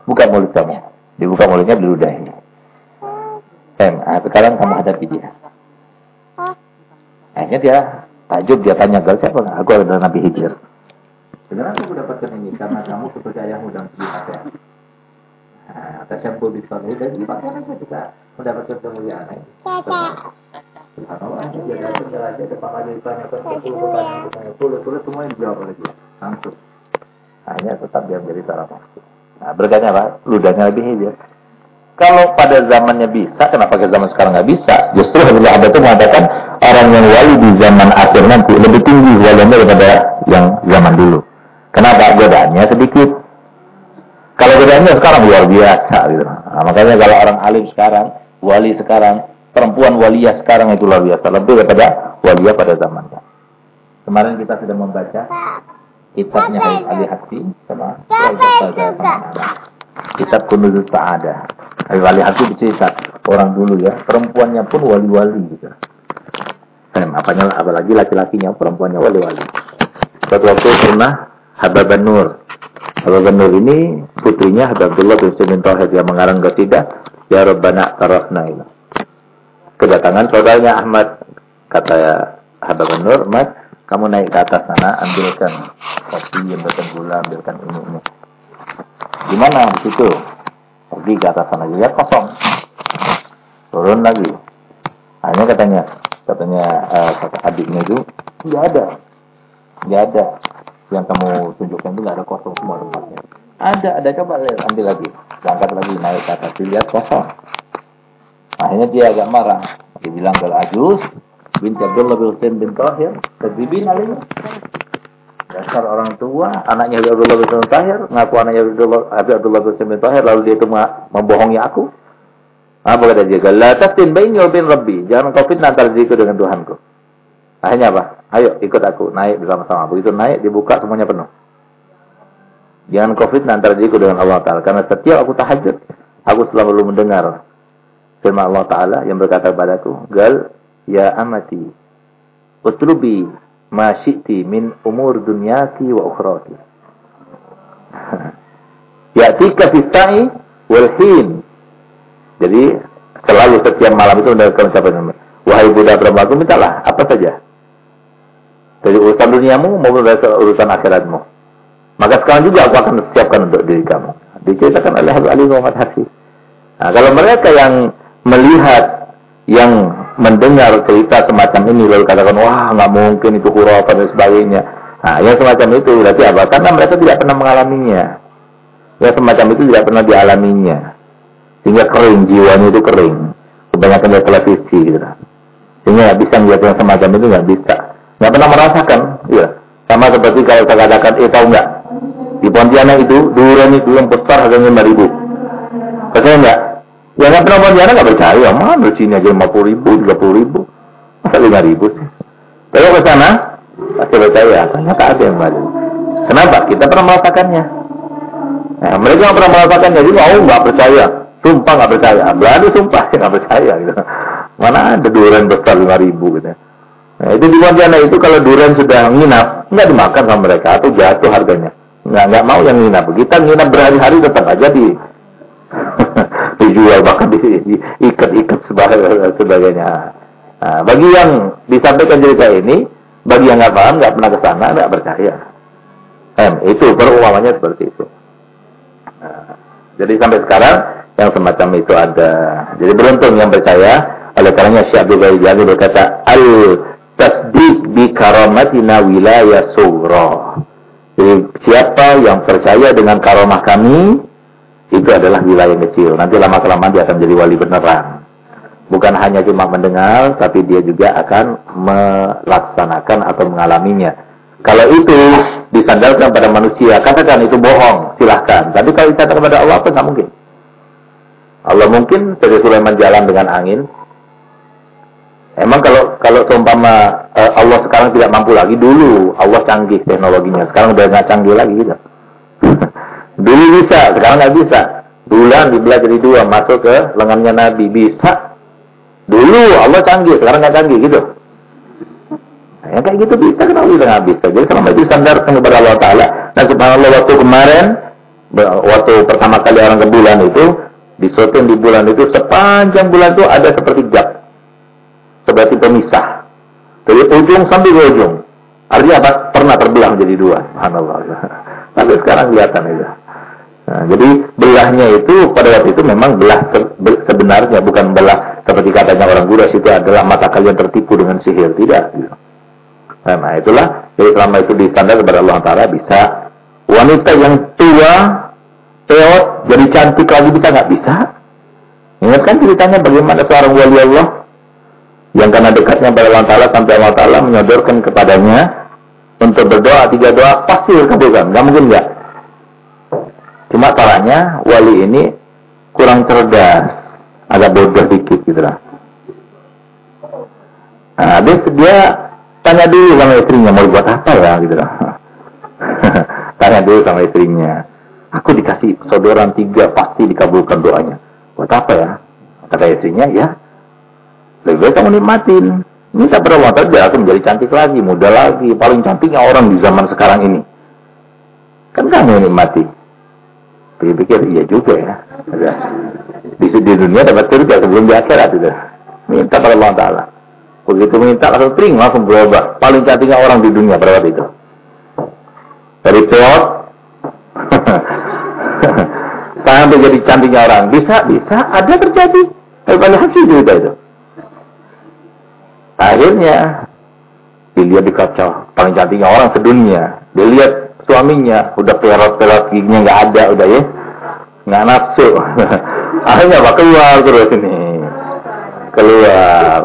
Speaker 1: Buka mulut kamu. Dibuka mulutnya diludahi. Em, ah, sekarang kamu hadapi dia. Akhirnya dia Takjub dia tanya, gal siapa? Aku adalah Nabi Hijir. Dengan aku dapatkan ini karena kamu seperti ayahmu dan pakaian. Nah, tasyabbuh di salih dan segi pakaian aja kita mendapatkan kemuliaan. Subhanallah, dia datang ke raja, depan raja ditanya ke sepuluh pertanyaan, ditanya sulit-sulit semuanya dijawab oleh dia. Langsung. Hanya tetap dia menjadi seorang mufti. Nah, berkatnya apa? Ludahnya lebih hijir. Kalau pada zamannya bisa, kenapa ke zaman sekarang nggak bisa? Justru Habib Abad itu mengatakan orang yang wali di zaman akhir nanti lebih tinggi walinya daripada yang zaman dulu. Kenapa? Godaannya sedikit. Kalau godaannya sekarang luar biasa gitu. Nah, makanya kalau orang alim sekarang, wali sekarang, perempuan walia sekarang itu luar biasa. Lebih daripada walia pada zamannya. Kemarin kita sudah membaca kitabnya Ali Hati sama kitab Kunuzul Sa'ada Habib Ali Hati bercerita orang dulu ya perempuannya pun wali-wali gitu. Eh, apanya apalagi laki-lakinya perempuannya wali-wali. Suatu waktu pernah Hababan Nur. Hababan Nur ini putrinya Habibullah bin Simin Tauhid yang mengarang qasidah Ya Rabbana tarafna kedatangan saudaranya Ahmad kata Hababan Nur Mas kamu naik ke atas sana, ambilkan kopi, ambilkan gula, ambilkan ini ini. Gimana di situ? Pergi ke atas sana, lihat kosong. Turun lagi. Hanya katanya, katanya uh, kata adiknya itu, tidak ada, tidak ada. Yang kamu tunjukkan itu tidak ada kosong semua tempatnya. Ada, ada coba lihat, ambil lagi, berangkat lagi naik ke atas, dilihat kosong. Akhirnya dia agak marah. Dia bilang kalau Ajus, binti Abdullah bin Hussein bin Tahir Tadribin alaihi. Dasar orang tua anaknya Habib Abdullah bin Hussein Tahir ngaku anaknya Abdullah, Habib Abdullah bin Hussein bin Tahir lalu dia itu membohongi aku. Apa kata dia la taftin baini wa rabbi. Jangan kau fitnah antara diriku dengan Tuhanku. Akhirnya apa? Ayo ikut aku. Naik bersama-sama. Begitu naik dibuka semuanya penuh. Jangan kau fitnah antara diriku dengan Allah Ta'ala. Karena setiap aku tahajud aku selalu mendengar firman Allah Ta'ala yang berkata kepadaku gal Ya amati, utlubi ma syi'ti min umur dunyaki wa ukhraki. Ya'tika fisai wal hin. Jadi selalu setiap malam itu mendapatkan ucapan Wahai Buddha Brahmaku, mintalah apa saja. Dari urusan duniamu maupun dari urusan akhiratmu. Maka sekarang juga aku akan siapkan untuk diri kamu. Diceritakan oleh Habib Ali Muhammad Hafiz. Nah, kalau mereka yang melihat yang mendengar cerita semacam ini lalu katakan wah nggak mungkin itu khurafat dan sebagainya. Nah, yang semacam itu berarti apa? Karena mereka tidak pernah mengalaminya. Ya semacam itu tidak pernah dialaminya. Sehingga kering jiwanya itu kering. Kebanyakan dari televisi gitu. Sehingga nggak bisa melihat yang semacam itu nggak bisa. Nggak pernah merasakan. Ya. Sama seperti kalau saya katakan, eh tahu nggak? Di Pontianak itu, durian itu yang besar harganya lima ribu. Percaya nggak? Yang nggak pernah Pontianak nggak percaya, mana sini aja lima puluh ribu, tiga puluh ribu, masa lima ribu sih? Kalau ke sana, pasti percaya, ternyata ada yang baru. Kenapa? Kita pernah merasakannya. Nah, mereka nggak pernah merasakannya, jadi mau nggak percaya, sumpah nggak percaya, berani sumpah nggak percaya gitu. Mana ada durian besar lima ribu gitu. Nah, itu di Pontianak itu kalau durian sudah nginap, nggak dimakan sama mereka atau jatuh harganya. Nggak nggak mau yang nginap. Kita nginap berhari-hari tetap aja di dijual bahkan diikat-ikat sebagainya. Nah, bagi yang disampaikan cerita ini, bagi yang nggak paham, nggak pernah ke sana, nggak percaya. M, itu perumpamannya seperti itu. Nah, jadi sampai sekarang yang semacam itu ada. Jadi beruntung yang percaya. Oleh karenanya Syekh Abdul Ghani berkata, al tasdik bi karamatina wilayah surah. Jadi siapa yang percaya dengan karomah kami, itu adalah wilayah kecil. Nanti lama-kelamaan dia akan jadi wali beneran. Bukan hanya cuma mendengar, tapi dia juga akan melaksanakan atau mengalaminya. Kalau itu disandarkan pada manusia, katakan itu bohong, silahkan. Tapi kalau dikatakan kepada Allah, apa nggak mungkin? Allah mungkin Sri Sulaiman jalan dengan angin. Emang kalau kalau seumpama uh, Allah sekarang tidak mampu lagi, dulu Allah canggih teknologinya. Sekarang udah nggak canggih lagi gitu. Dulu bisa, sekarang nggak bisa. Bulan dibelah jadi dua, masuk ke lengannya Nabi. Bisa. Dulu Allah canggih, sekarang nggak canggih gitu. Nah, yang kayak gitu bisa, kenapa bisa nggak bisa? Jadi selama itu sandarkan kepada Allah Ta'ala. Nah subhanallah waktu kemarin, waktu pertama kali orang ke bulan itu, di di bulan itu, sepanjang bulan itu ada seperti gap. Seperti pemisah. Dari ujung sampai ke ujung. Artinya apa? Pernah terbelah menjadi dua. Subhanallah. Tapi sekarang kelihatan itu. Nah, jadi belahnya itu pada waktu itu memang belah sebenarnya bukan belah seperti katanya orang Buddha itu adalah mata kalian tertipu dengan sihir tidak. Gitu. Nah, nah itulah jadi selama itu di standar kepada Allah Taala bisa wanita yang tua peot jadi cantik lagi bisa nggak bisa? Ingatkan ceritanya bagaimana seorang wali Allah yang karena dekatnya pada Allah Taala sampai Allah Taala menyodorkan kepadanya untuk berdoa tiga doa pasti dikabulkan, nggak mungkin nggak. Cuma salahnya wali ini kurang cerdas, agak bodoh dikit gitu lah. Nah, habis dia tanya dulu sama istrinya mau buat apa ya gitu lah. Tanya dulu sama istrinya. Aku dikasih saudaraan tiga, pasti dikabulkan doanya. Buat apa ya? Kata istrinya, ya. Lebih baik kamu nikmatin. Minta berapa saja, aku menjadi cantik lagi, muda lagi. Paling cantiknya orang di zaman sekarang ini. Kan kamu nikmati. Pikir-pikir, iya juga ya. Di, di dunia dapat surga sebelum di akhirat itu. Minta pada Allah Ta'ala. Begitu minta langsung tering, langsung berubah. Paling cantiknya orang di dunia pada waktu itu. Dari peot sampai jadi cantiknya orang. Bisa, bisa, ada terjadi. Tapi banyak hasil juga itu. Akhirnya dilihat di kaca paling cantiknya orang sedunia. Dilihat suaminya udah pelot-pelot giginya nggak ada udah ya nggak nafsu. Akhirnya apa keluar terus ini keluar.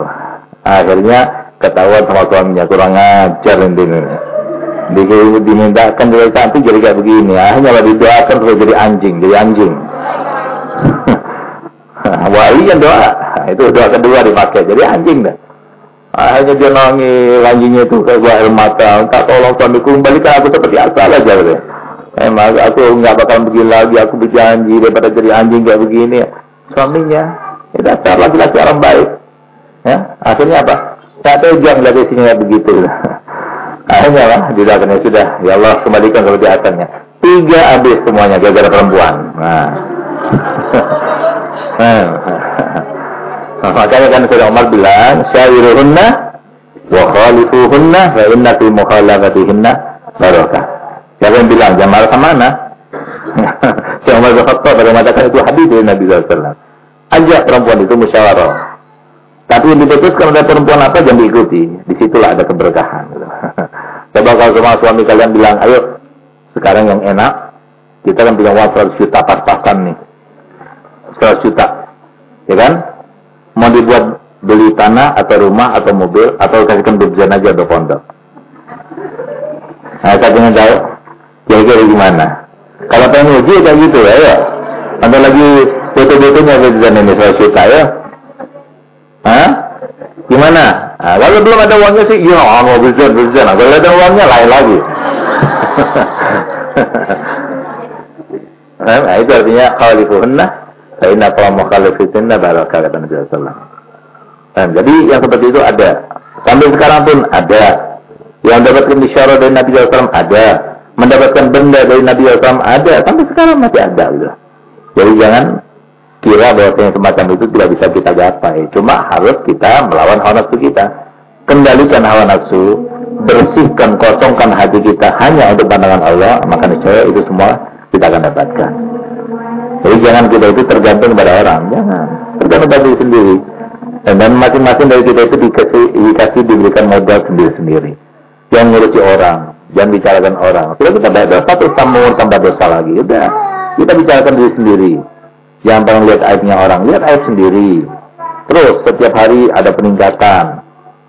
Speaker 1: Akhirnya ketahuan sama suaminya kurang ajar ini. Di, dimintakan jadi cantik jadi kayak begini. Akhirnya lah didoakan terus jadi anjing, jadi anjing. Wali yang doa, itu doa kedua dipakai, jadi anjing dah. Akhirnya dia nangis, anjingnya itu kayak gua air mata. Tak tolong suamiku kembalikan aku seperti asal aja. Emang aku nggak bakal begini lagi, aku berjanji daripada jadi anjing kayak begini. Suaminya itu dasar laki-laki orang baik. Ya, akhirnya apa? Tak jam dari sini begitu. akhirnya lah, dilakukan ya sudah. Ya Allah kembalikan kebijakannya. Tiga habis semuanya gara-gara perempuan. Nah. nah. makanya kan Sayyidina Umar bilang, "Syawiruhunna wa khalifuhunna fa inna fi mukhalafatihinna barakah." Siapa yang bilang jangan marah sama? Syekh Umar bin Khattab mengatakan itu hadis dari Nabi wasallam ajak perempuan itu musyawarah. Tapi yang diputuskan oleh perempuan apa jangan diikuti. Di situlah ada keberkahan. Coba kalau semua suami kalian bilang, ayo sekarang yang enak, kita kan punya uang 100 juta pas-pasan nih. 100 juta. Ya kan? Mau dibuat beli tanah atau rumah atau mobil atau kasihkan beban aja atau pondok. Nah, saya ingin tahu kira-kira gimana. Kalau pengen uji kayak gitu ya, Ada lagi foto-fotonya Rizan ini saya suka ya. Hah? Gimana? Nah, kalau belum ada uangnya sih, ya mau Rizan, Rizan. Nah, kalau ada uangnya lain lagi. nah, itu artinya khalifuhunna fa inna qala mukhalifitunna baraka kata Nabi sallallahu nah, jadi yang seperti itu ada. Sampai sekarang pun ada. Yang dapatkan isyarat dari Nabi SAW ada. Mendapatkan benda dari Nabi SAW ada. Sampai sekarang masih ada. Gitu. Jadi jangan kira bahwasanya semacam itu tidak bisa kita gapai. Cuma harus kita melawan hawa nafsu kita. Kendalikan hawa nafsu, bersihkan, kosongkan hati kita hanya untuk pandangan Allah, maka niscaya itu semua kita akan dapatkan. Jadi jangan kita itu tergantung pada orang, jangan. Tergantung pada diri sendiri. Dan masing-masing dari kita itu dikasih, dikasih diberikan modal sendiri-sendiri. Yang ngurusi orang, jangan bicarakan orang. Kalau kita baik dosa, terus tambah tambah dosa lagi. Udah, kita bicarakan diri sendiri. Jangan pernah lihat aibnya orang, lihat aib sendiri. Terus setiap hari ada peningkatan.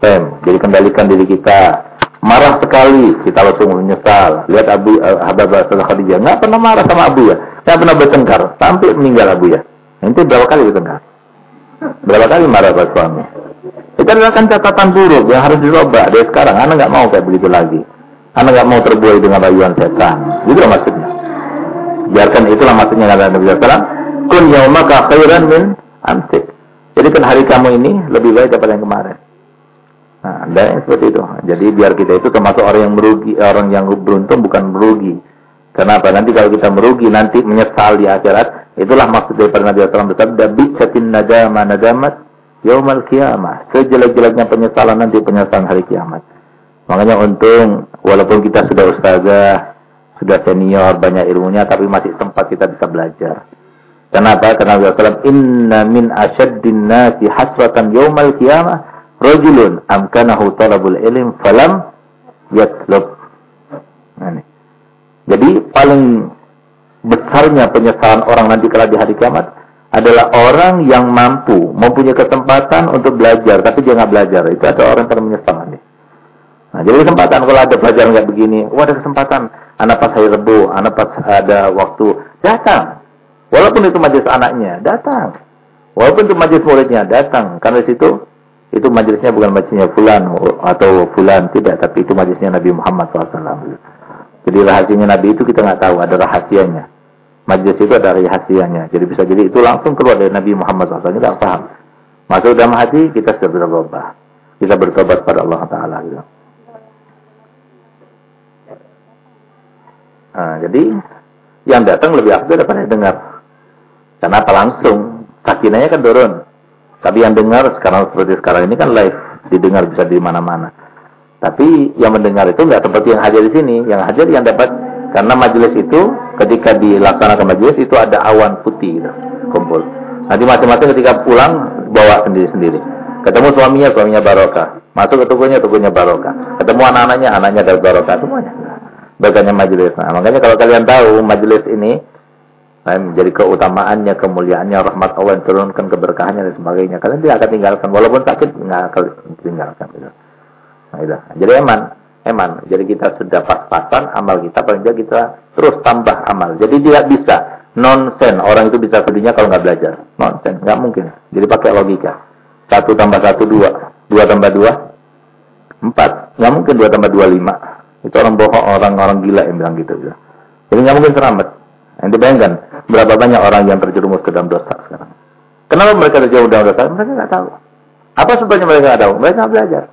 Speaker 1: Tem, jadi kendalikan diri kita. Marah sekali, kita langsung menyesal. Lihat Abu uh, Habab Khadijah, nggak pernah marah sama Abu ya, nggak pernah bertengkar sampai meninggal Abu ya. Nanti berapa kali bertengkar? Berapa kali marah pada suami? Itu adalah kan catatan buruk yang harus dirubah dari sekarang. Anak nggak mau kayak begitu lagi. Anak nggak mau terbuai dengan rayuan setan. Gitu maksudnya. Biarkan itulah maksudnya kata Nabi Sallallahu kun yaumaka khairan min amsik. Jadi kan hari kamu ini lebih baik daripada yang kemarin. Nah, yang seperti itu. Jadi biar kita itu termasuk orang yang merugi, orang yang beruntung bukan merugi. Kenapa? Nanti kalau kita merugi, nanti menyesal di akhirat. Itulah maksud daripada Nabi SAW bersabda, Bi'satin nadama nadamat yaumal kiamah. Sejelek-jeleknya penyesalan nanti penyesalan hari kiamat. Makanya untung, walaupun kita sudah ustazah, sudah senior, banyak ilmunya, tapi masih sempat kita bisa belajar. Kenapa? Karena Nabi SAW, Inna min asyaddin nasi hasratan yawmal qiyamah rajulun amkanahu talabul ilm falam yatlub. Nah, Jadi paling besarnya penyesalan orang nanti kala di hari kiamat adalah orang yang mampu, mempunyai kesempatan untuk belajar, tapi dia nggak belajar. Itu ada orang yang menyesal. Nah, jadi kesempatan kalau ada pelajaran kayak begini, wah ada kesempatan. Anak pas hari rebu, anak pas ada waktu, datang. Walaupun itu majelis anaknya, datang. Walaupun itu majelis muridnya, datang. Karena di situ, itu majelisnya bukan majelisnya fulan atau fulan, tidak. Tapi itu majelisnya Nabi Muhammad SAW. Jadi rahasianya Nabi itu kita nggak tahu, ada rahasianya. Majlis itu ada rahasianya. Jadi bisa jadi itu langsung keluar dari Nabi Muhammad SAW. Kita paham. Masuk dalam hati, kita sudah berubah. Kita bertobat pada Allah Ta'ala. Gitu. Nah, jadi yang datang lebih aktif daripada dengar. Karena apa langsung? Sakinanya kan turun. Tapi yang dengar sekarang seperti sekarang ini kan live. Didengar bisa di mana-mana. Tapi yang mendengar itu nggak seperti yang hadir di sini. Yang hadir yang dapat karena majelis itu ketika dilaksanakan majelis itu ada awan putih gitu, kumpul. Nanti masing-masing ketika pulang bawa sendiri-sendiri. Ketemu suaminya, suaminya barokah. Masuk ke tubuhnya, tubuhnya barokah. Ketemu anak-anaknya, anaknya dari barokah semuanya. Bagiannya majelis. Nah, makanya kalau kalian tahu majelis ini menjadi keutamaannya, kemuliaannya, rahmat Allah yang turunkan keberkahannya dan sebagainya. Kalian tidak akan tinggalkan, walaupun sakit nggak akan tinggalkan. Gitu. Nah, itu. Jadi eman, eman. Jadi kita sudah pas-pasan amal kita, paling tidak kita terus tambah amal. Jadi tidak bisa nonsen orang itu bisa sedihnya kalau nggak belajar. Nonsen, nggak mungkin. Jadi pakai logika. Satu tambah satu dua, dua tambah dua empat. Nggak mungkin dua tambah dua lima. Itu orang bohong, orang-orang gila yang bilang gitu. gitu. Jadi nggak mungkin selamat. Yang dibayangkan berapa banyak orang yang terjerumus ke dalam dosa sekarang. Kenapa mereka terjerumus dalam dosa? Mereka nggak tahu. Apa sebabnya mereka nggak tahu? Mereka nggak belajar.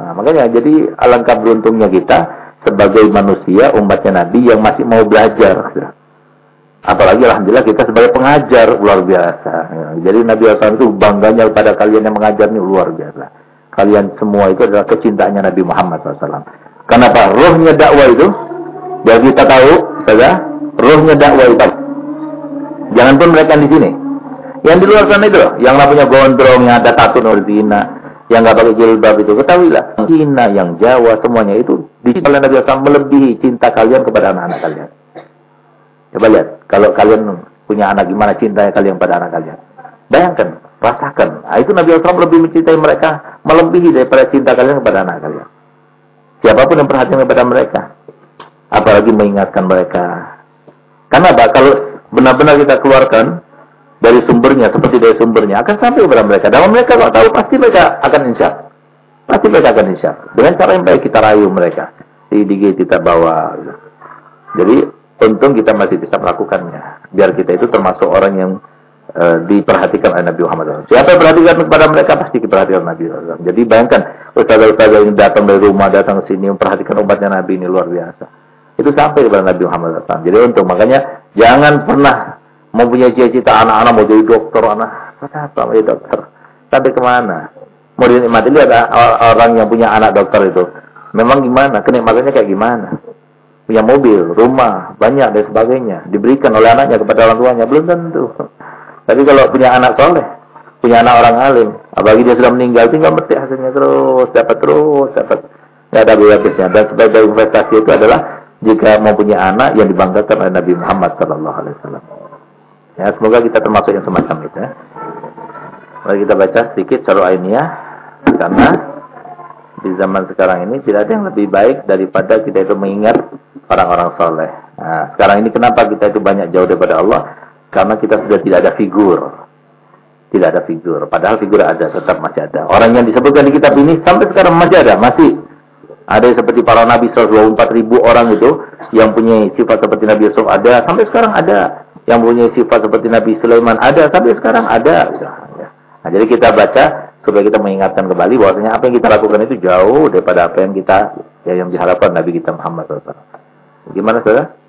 Speaker 1: Nah, makanya jadi alangkah beruntungnya kita sebagai manusia umatnya Nabi yang masih mau belajar. Apalagi alhamdulillah kita sebagai pengajar luar biasa. Jadi Nabi SAW itu bangganya pada kalian yang mengajar ini luar biasa. Kalian semua itu adalah kecintaannya Nabi Muhammad SAW. Kenapa? Rohnya dakwah itu, biar kita tahu, saja, rohnya dakwah itu. Jangan pun mereka di sini. Yang di luar sana itu, yang punya gondrong, yang ada tato zina, yang nggak pakai jilbab itu ketahuilah. Cina yang Jawa semuanya itu dicinta oleh Nabi SAW melebihi cinta kalian kepada anak-anak kalian. Coba lihat kalau kalian punya anak gimana cintanya kalian pada anak kalian? Bayangkan rasakan. Nah, itu Nabi SAW lebih mencintai mereka melebihi daripada cinta kalian kepada anak kalian. Siapa pun yang perhatian kepada mereka apalagi mengingatkan mereka karena apa kalau benar-benar kita keluarkan dari sumbernya seperti dari sumbernya akan sampai kepada mereka. Dan mereka kalau tahu pasti mereka akan insya. Pasti mereka akan insya. Dengan cara yang baik kita rayu mereka. Di kita bawa. Jadi untung kita masih bisa melakukannya. Biar kita itu termasuk orang yang uh, diperhatikan oleh Nabi Muhammad. Siapa yang perhatikan kepada mereka pasti diperhatikan Nabi SAW. Jadi bayangkan ustaz-ustaz yang datang dari rumah datang ke sini memperhatikan umatnya Nabi ini luar biasa. Itu sampai kepada Nabi Muhammad SAW. Jadi untung makanya jangan pernah Mau punya cita-cita anak-anak mau jadi dokter, anak apa mau jadi dokter? Sampai ke mana? Mau dinikmati lihat orang yang punya anak dokter itu. Memang gimana? Kenikmatannya kayak gimana? Punya mobil, rumah, banyak dan sebagainya. Diberikan oleh anaknya kepada orang tuanya. Belum tentu. Tapi kalau punya anak soleh, punya anak orang alim, apalagi dia sudah meninggal, tinggal metik hasilnya terus, dapat terus, dapat. Tidak ada habisnya. Dan sebagai investasi itu adalah jika mau punya anak yang dibanggakan oleh Nabi Muhammad Sallallahu Alaihi Wasallam. Ya, semoga kita termasuk yang semacam itu ya. Mari kita baca sedikit secara karena di zaman sekarang ini tidak ada yang lebih baik daripada kita itu mengingat orang-orang soleh. Nah, sekarang ini kenapa kita itu banyak jauh daripada Allah? Karena kita sudah tidak ada figur. Tidak ada figur. Padahal figur ada, tetap masih ada. Orang yang disebutkan di kitab ini sampai sekarang masih ada, masih. Ada seperti para nabi 124 ribu orang itu yang punya sifat seperti Nabi Yusuf ada, sampai sekarang ada yang punya sifat seperti Nabi Sulaiman ada sampai sekarang ada. Nah, jadi kita baca supaya kita mengingatkan kembali bahwasanya apa yang kita lakukan itu jauh daripada apa yang kita ya yang diharapkan Nabi kita Muhammad SAW. Gimana saudara?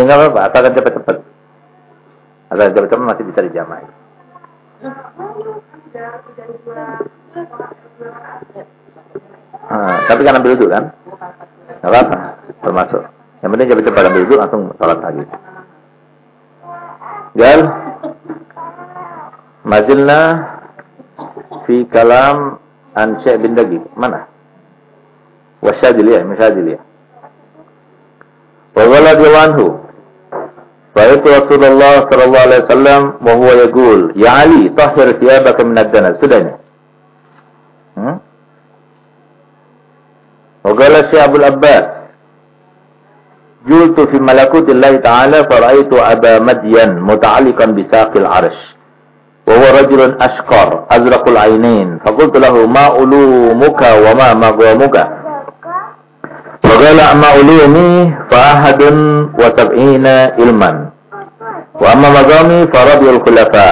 Speaker 1: Ini nggak apa-apa, asalkan cepat-cepat. Agar jam-jam masih bisa dijamai. Ah, tapi kan ambil dulu kan? Gak apa-apa, termasuk. Yang penting cepat-cepat ambil dulu langsung sholat lagi. Gal, mazilna fi kalam an bin Dagi. Mana? Wasyadili ya, misyadili ya. Wa waladu Ra'aytu Rasulullah sallallahu alaihi wasallam wa huwa yaqul, "Ya Ali, tahhir thiyabaka min ad-danas." Sudahnya. Hmm? Wa qala Syekh Abdul Abbas, jultu fi malakutillahi ta'ala faraitu aba madyan muta'alliqan bisaqil arsh wa huwa rajulun ashqar azraqul ainain faqultu lahu ma ulumuka wa ma maghamuka faqala amma ulumi fa ahadun wa sab'ina ilman wa amma maghami fa rabiul khulafa.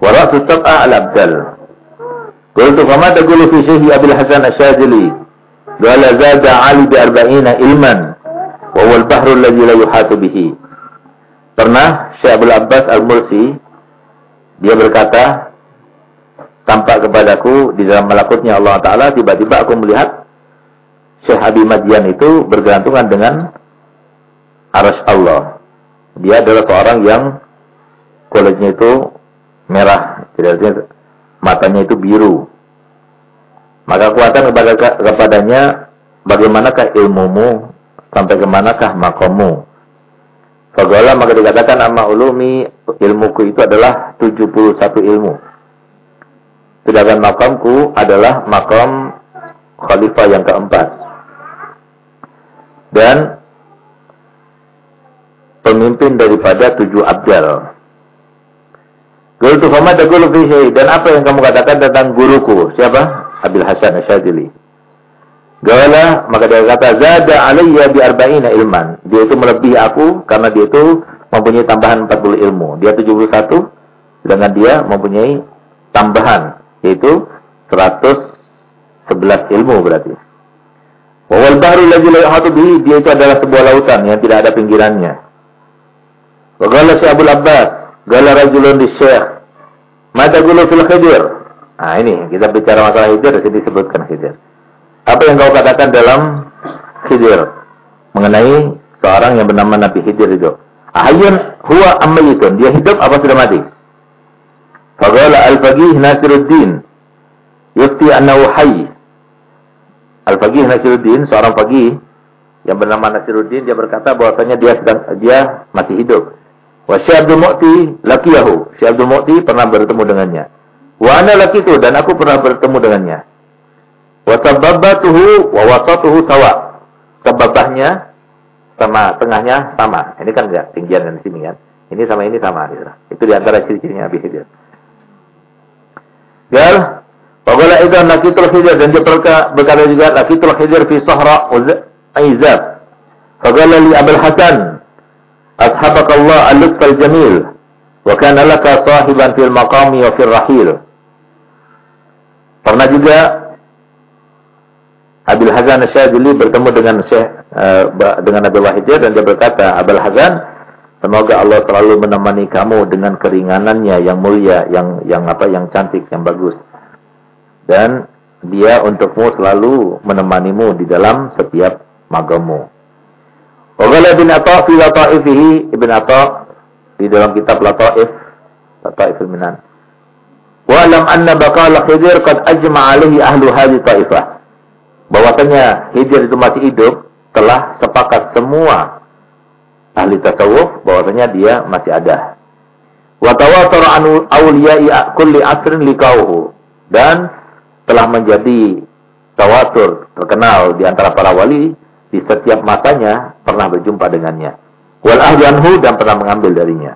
Speaker 1: Wa ra'su sab'a al-abdal qultu fama taqulu fi syekhi abil hasan asyadili qala zada ali bi arba'ina ilman. Wa wal bahru alladhi la yuhatu bihi. Pernah Syekh Abdul Abbas Al-Mursi dia berkata tampak kepadaku di dalam malakutnya Allah Ta'ala tiba-tiba aku melihat Syekh Abi Madian itu bergantungan dengan aras Allah. Dia adalah seorang yang kulitnya itu merah, jadi matanya itu biru. Maka kuatan kepada kepadanya bagaimanakah ilmumu sampai ke manakah makomu? Fagala maka dikatakan amma ulumi ilmuku itu adalah 71 ilmu. Sedangkan makamku adalah makam khalifah yang keempat. Dan pemimpin daripada tujuh abdal. Qultu fama taqulu fi dan apa yang kamu katakan tentang guruku? Siapa? Abil Hasan Asyadili. Gawala maka dia kata zada alayya bi arba'ina ilman. Dia itu melebihi aku karena dia itu mempunyai tambahan 40 ilmu. Dia 71 sedangkan dia mempunyai tambahan yaitu 111 ilmu berarti. Wal bahru allazi la yuhatu bihi dia itu adalah sebuah lautan yang tidak ada pinggirannya. Wa qala Syekh Abdul Abbas, qala rajulun di Syekh, "Mata gulu fil khidir?" Nah, ini kita bicara masalah khidir, di sini disebutkan khidir. Apa yang kau katakan dalam Khidir mengenai seorang yang bernama Nabi Khidir itu? Ahyun huwa ammayitun. Dia hidup apa sudah mati? Faqala al-faqih Nasiruddin yufti annahu hayy. Al-faqih Nasiruddin seorang faqih yang bernama Nasiruddin dia berkata bahwasanya dia sedang dia masih hidup. Wa Syekh Abdul Mu'ti laqiyahu. Abdul Mu'ti pernah bertemu dengannya. Wa ana laqitu dan aku pernah bertemu dengannya. Wa sababatuhu wa wasatuhu sawa. Sababahnya sama tengahnya sama. Ini kan enggak tinggian dan sini kan. Ini sama ini sama gitu. Itu di antara ciri-cirinya Abi Khidir. Gal Waqala idzan lakitul khidir dan dia berkata juga lakitul khidir fi sahra Aizab. Faqala li Abul Hasan ashabaka Allah al-lutf al-jamil wa kana laka sahiban fil maqami wa fil rahil. Pernah juga Abil Hazan Syadzili bertemu dengan Syekh uh, dengan Abil Wahid dan dia berkata, Abil Hazan, semoga Allah selalu menemani kamu dengan keringanannya yang mulia, yang yang apa, yang cantik, yang bagus. Dan dia untukmu selalu menemanimu di dalam setiap magamu. Waqala bin Atha fi lataifihi Ibn Atha di dalam kitab Lataif Lataiful Minan. Wa lam anna baqal Khidir qad ajma' alaihi ahlu hadhihi taifah bahwasanya Hijr itu masih hidup telah sepakat semua ahli tasawuf bahwasanya dia masih ada. Wa tawatur anu awliya'i kulli asrin likauhu dan telah menjadi tawatur terkenal di antara para wali di setiap masanya pernah berjumpa dengannya. Wal ahli anhu dan pernah mengambil darinya.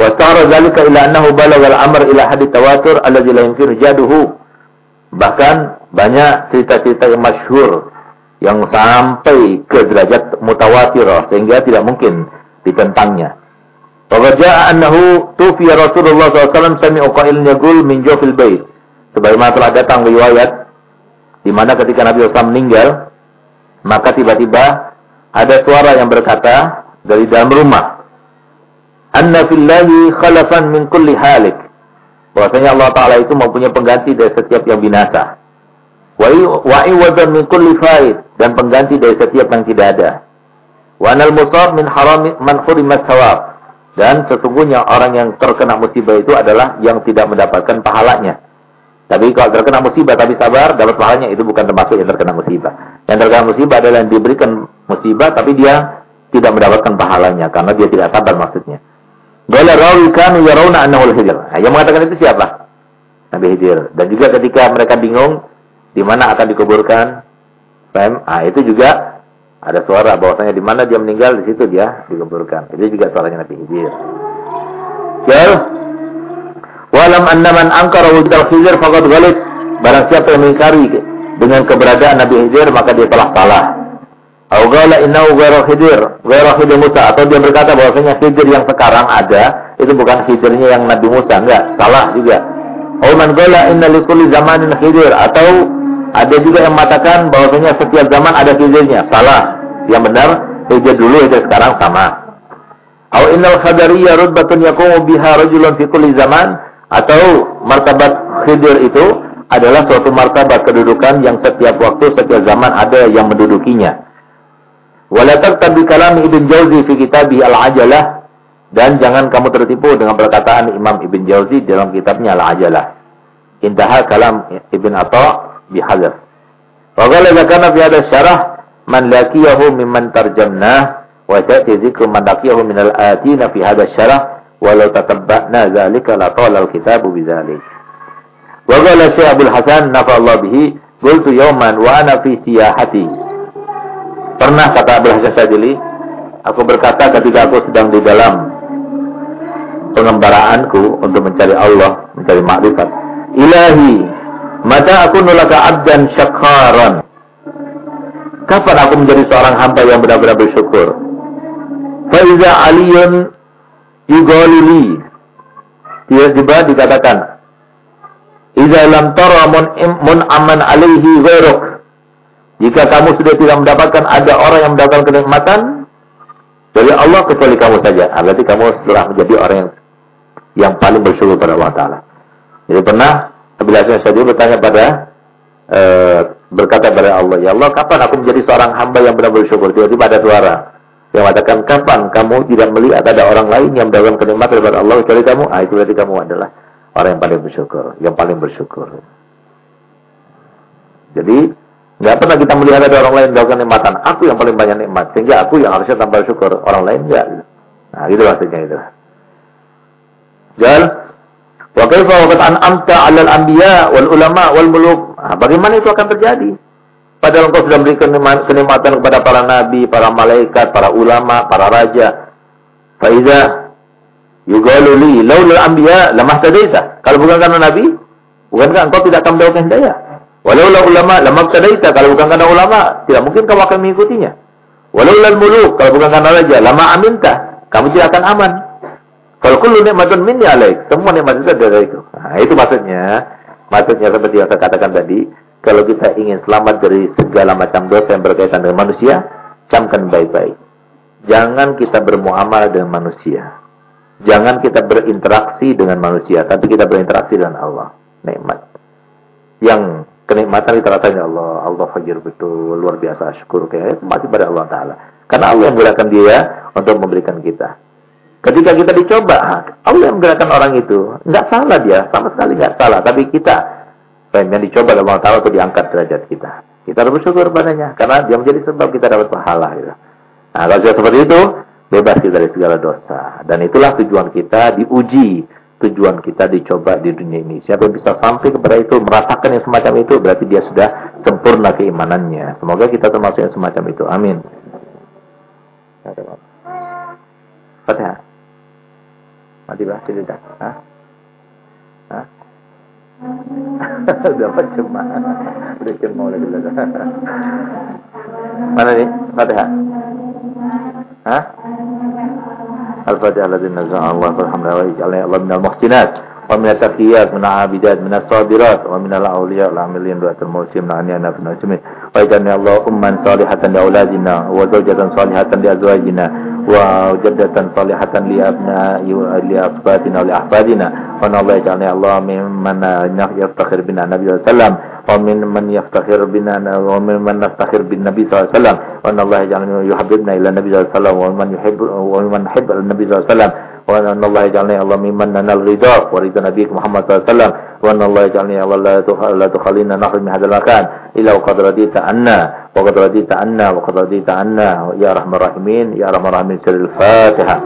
Speaker 1: Wa ta'ara dzalika ila annahu balagha al-amr ila hadith tawatur alladhi la jaduhu. Bahkan banyak cerita-cerita yang masyhur yang sampai ke derajat mutawatir sehingga tidak mungkin ditentangnya. Wajah annahu tufiya Rasulullah SAW sami'u qailun yaqul min jawfil bait. Sebagaimana telah datang riwayat di mana ketika Nabi SAW meninggal, maka tiba-tiba ada suara yang berkata dari dalam rumah, "Anna fillahi khalafan min kulli halik." Bahwasanya Allah Taala itu mempunyai pengganti dari setiap yang binasa wa iwadan min kulli faid dan pengganti dari setiap yang tidak ada. Wa anal musab min haram man hurimat. Dan sesungguhnya orang yang terkena musibah itu adalah yang tidak mendapatkan pahalanya. Tapi kalau terkena musibah tapi sabar, dapat pahalanya itu bukan termasuk yang terkena musibah. Yang terkena musibah adalah yang diberikan musibah tapi dia tidak mendapatkan pahalanya karena dia tidak sabar maksudnya. Gala rawi kanu yarawna annahu al-hijr. Nah, yang mengatakan itu siapa? Nabi Hidir. Dan juga ketika mereka bingung di mana akan dikuburkan? Fem, ah itu juga Ada suara bahwasanya di mana dia meninggal di situ dia dikuburkan. Itu juga suaranya Nabi Khidir. Ya. Walam anna man angkara wujud al-Khidir faqad ghalib. Barang siapa yang mengingkari dengan keberadaan Nabi Khidir maka dia telah salah. Au qala innahu ghairu Khidir, ghairu Khidir Musa atau dia berkata bahwasanya Khidir yang sekarang ada itu bukan Khidirnya yang Nabi Musa, enggak, salah juga. Au man qala inna likulli zamanin Khidir atau ada juga yang mengatakan bahwasanya setiap zaman ada hijrnya. Salah. Yang benar, hijr dulu, hijr sekarang sama. Au innal khadariyya rutbatun yakumu biha rajulun fi kulli zaman atau martabat khidir itu adalah suatu martabat kedudukan yang setiap waktu, setiap zaman ada yang mendudukinya. Wala tabi kalam Ibn Jauzi fi kitabih Al-Ajalah dan jangan kamu tertipu dengan perkataan Imam Ibn Jauzi dalam kitabnya Al-Ajalah. Intaha kalam Ibn Atha' bihadar. Wa qala idza kana fi hadha syarah man laqiyahu mimman tarjamna wa ta'ti dzikru man laqiyahu min al-atina fi hadha syarah walau tatabba'na dzalika la tala al-kitabu bidzalik. Wa qala Syekh Abdul Hasan nafa Allah bihi qultu yawman wa ana fi siyahati. Pernah kata Abdul Hasan Syadzili, aku berkata ketika aku sedang di dalam pengembaraanku untuk mencari Allah, mencari makrifat. Ilahi, Mata aku nulaka abdan syakaran. Kapan aku menjadi seorang hamba yang benar-benar bersyukur? Faiza aliyun yugalili. Tiba-tiba dikatakan, Iza lam tara mun, aman alaihi ghairuk. Jika kamu sudah tidak mendapatkan ada orang yang mendapatkan kenikmatan dari Allah kecuali kamu saja. Ah, berarti kamu setelah menjadi orang yang yang paling bersyukur pada Allah Taala. Jadi pernah Apabila saya dulu bertanya pada e, berkata kepada Allah, Ya Allah, kapan aku menjadi seorang hamba yang benar bersyukur? Tiba-tiba ada suara yang mengatakan, kapan kamu tidak melihat ada orang lain yang mendapatkan kenikmatan daripada Allah kecuali kamu? Ah, itu berarti kamu adalah orang yang paling bersyukur, yang paling bersyukur. Jadi, nggak pernah kita melihat ada orang lain mendapatkan kenikmatan. Aku yang paling banyak nikmat, sehingga aku yang harusnya tambah syukur. Orang lain enggak. Nah, itu maksudnya itu. Jalan. Wa kaifa waqad an'amta 'alal anbiya wal ulama wal muluk. Nah, bagaimana itu akan terjadi? Padahal engkau sudah memberikan kenikmatan kepada para nabi, para malaikat, para ulama, para raja. Faiza yugalu li laulal anbiya lamahtadaita. Kalau bukan karena nabi, bukankah engkau tidak akan mendapatkan hidayah? Walau la ulama lamahtadaita. Kalau bukan karena ulama, tidak mungkin kamu akan mengikutinya. Walau lal muluk, kalau bukan karena raja, lama aminta. Kamu tidak akan aman. Kalau kullu nikmatun minni alaik, semua nikmat itu dari itu. Nah, itu maksudnya. Maksudnya seperti yang saya katakan tadi, kalau kita ingin selamat dari segala macam dosa yang berkaitan dengan manusia, camkan baik-baik. Jangan kita bermuamalah dengan manusia. Jangan kita berinteraksi dengan manusia, tapi kita berinteraksi dengan Allah. Nikmat. Yang kenikmatan kita rasakan Allah. Allah fajir betul, luar biasa syukur. Kayak masih pada Allah Ta'ala. Karena Allah yang menggunakan dia untuk memberikan kita. Ketika kita dicoba, Allah yang menggerakkan orang itu. Nggak salah dia, sama sekali nggak salah. Tapi kita, yang dicoba oleh Allah Ta'ala untuk diangkat derajat kita. Kita harus bersyukur padanya. Karena dia menjadi sebab kita dapat pahala. Gitu. Nah, kalau sudah seperti itu, bebas kita dari segala dosa. Dan itulah tujuan kita diuji. Tujuan kita dicoba di dunia ini. Siapa yang bisa sampai kepada itu, merasakan yang semacam itu, berarti dia sudah sempurna keimanannya. Semoga kita termasuk yang semacam itu. Amin. Fatihah. Mati bahas tidak? Hah? Udah cuma? Udah cuma lagi Mana nih? Fatihah. Hah? Al-Fatihah alladzina nazzala Allah alhamdulillah wa ij'alna Allah minal muhsinat wa minat taqiyat min abidat min as-sabirat wa minal awliya fi nasimin wa ij'alna Allah umman salihatan li auladina wa zawjatan salihatan li azwajina وجدة صالحة لأبناء لأصباتنا ولأحفادنا وأن الله يجعلنا الله ممن يفتخر بنا النبي صلى الله عليه وسلم ومن من يفتخر بنا ومن من نفتخر بالنبي صلى الله عليه وسلم وأن الله يجعلنا يحببنا إلى النبي صلى الله عليه وسلم ومن يحب ومن يحب النبي صلى الله عليه وسلم وأن الله يجعلنا الله ممن ننال رضا ورضا نبيك محمد صلى الله عليه وسلم وأن الله يجعلني الله لا تخلينا نخرج من هذا المكان إلا وقد رضيت عنا وقد رضيت عنا وقد رضيت عنا يا رحم الراحمين يا رحم الراحمين الفاتحة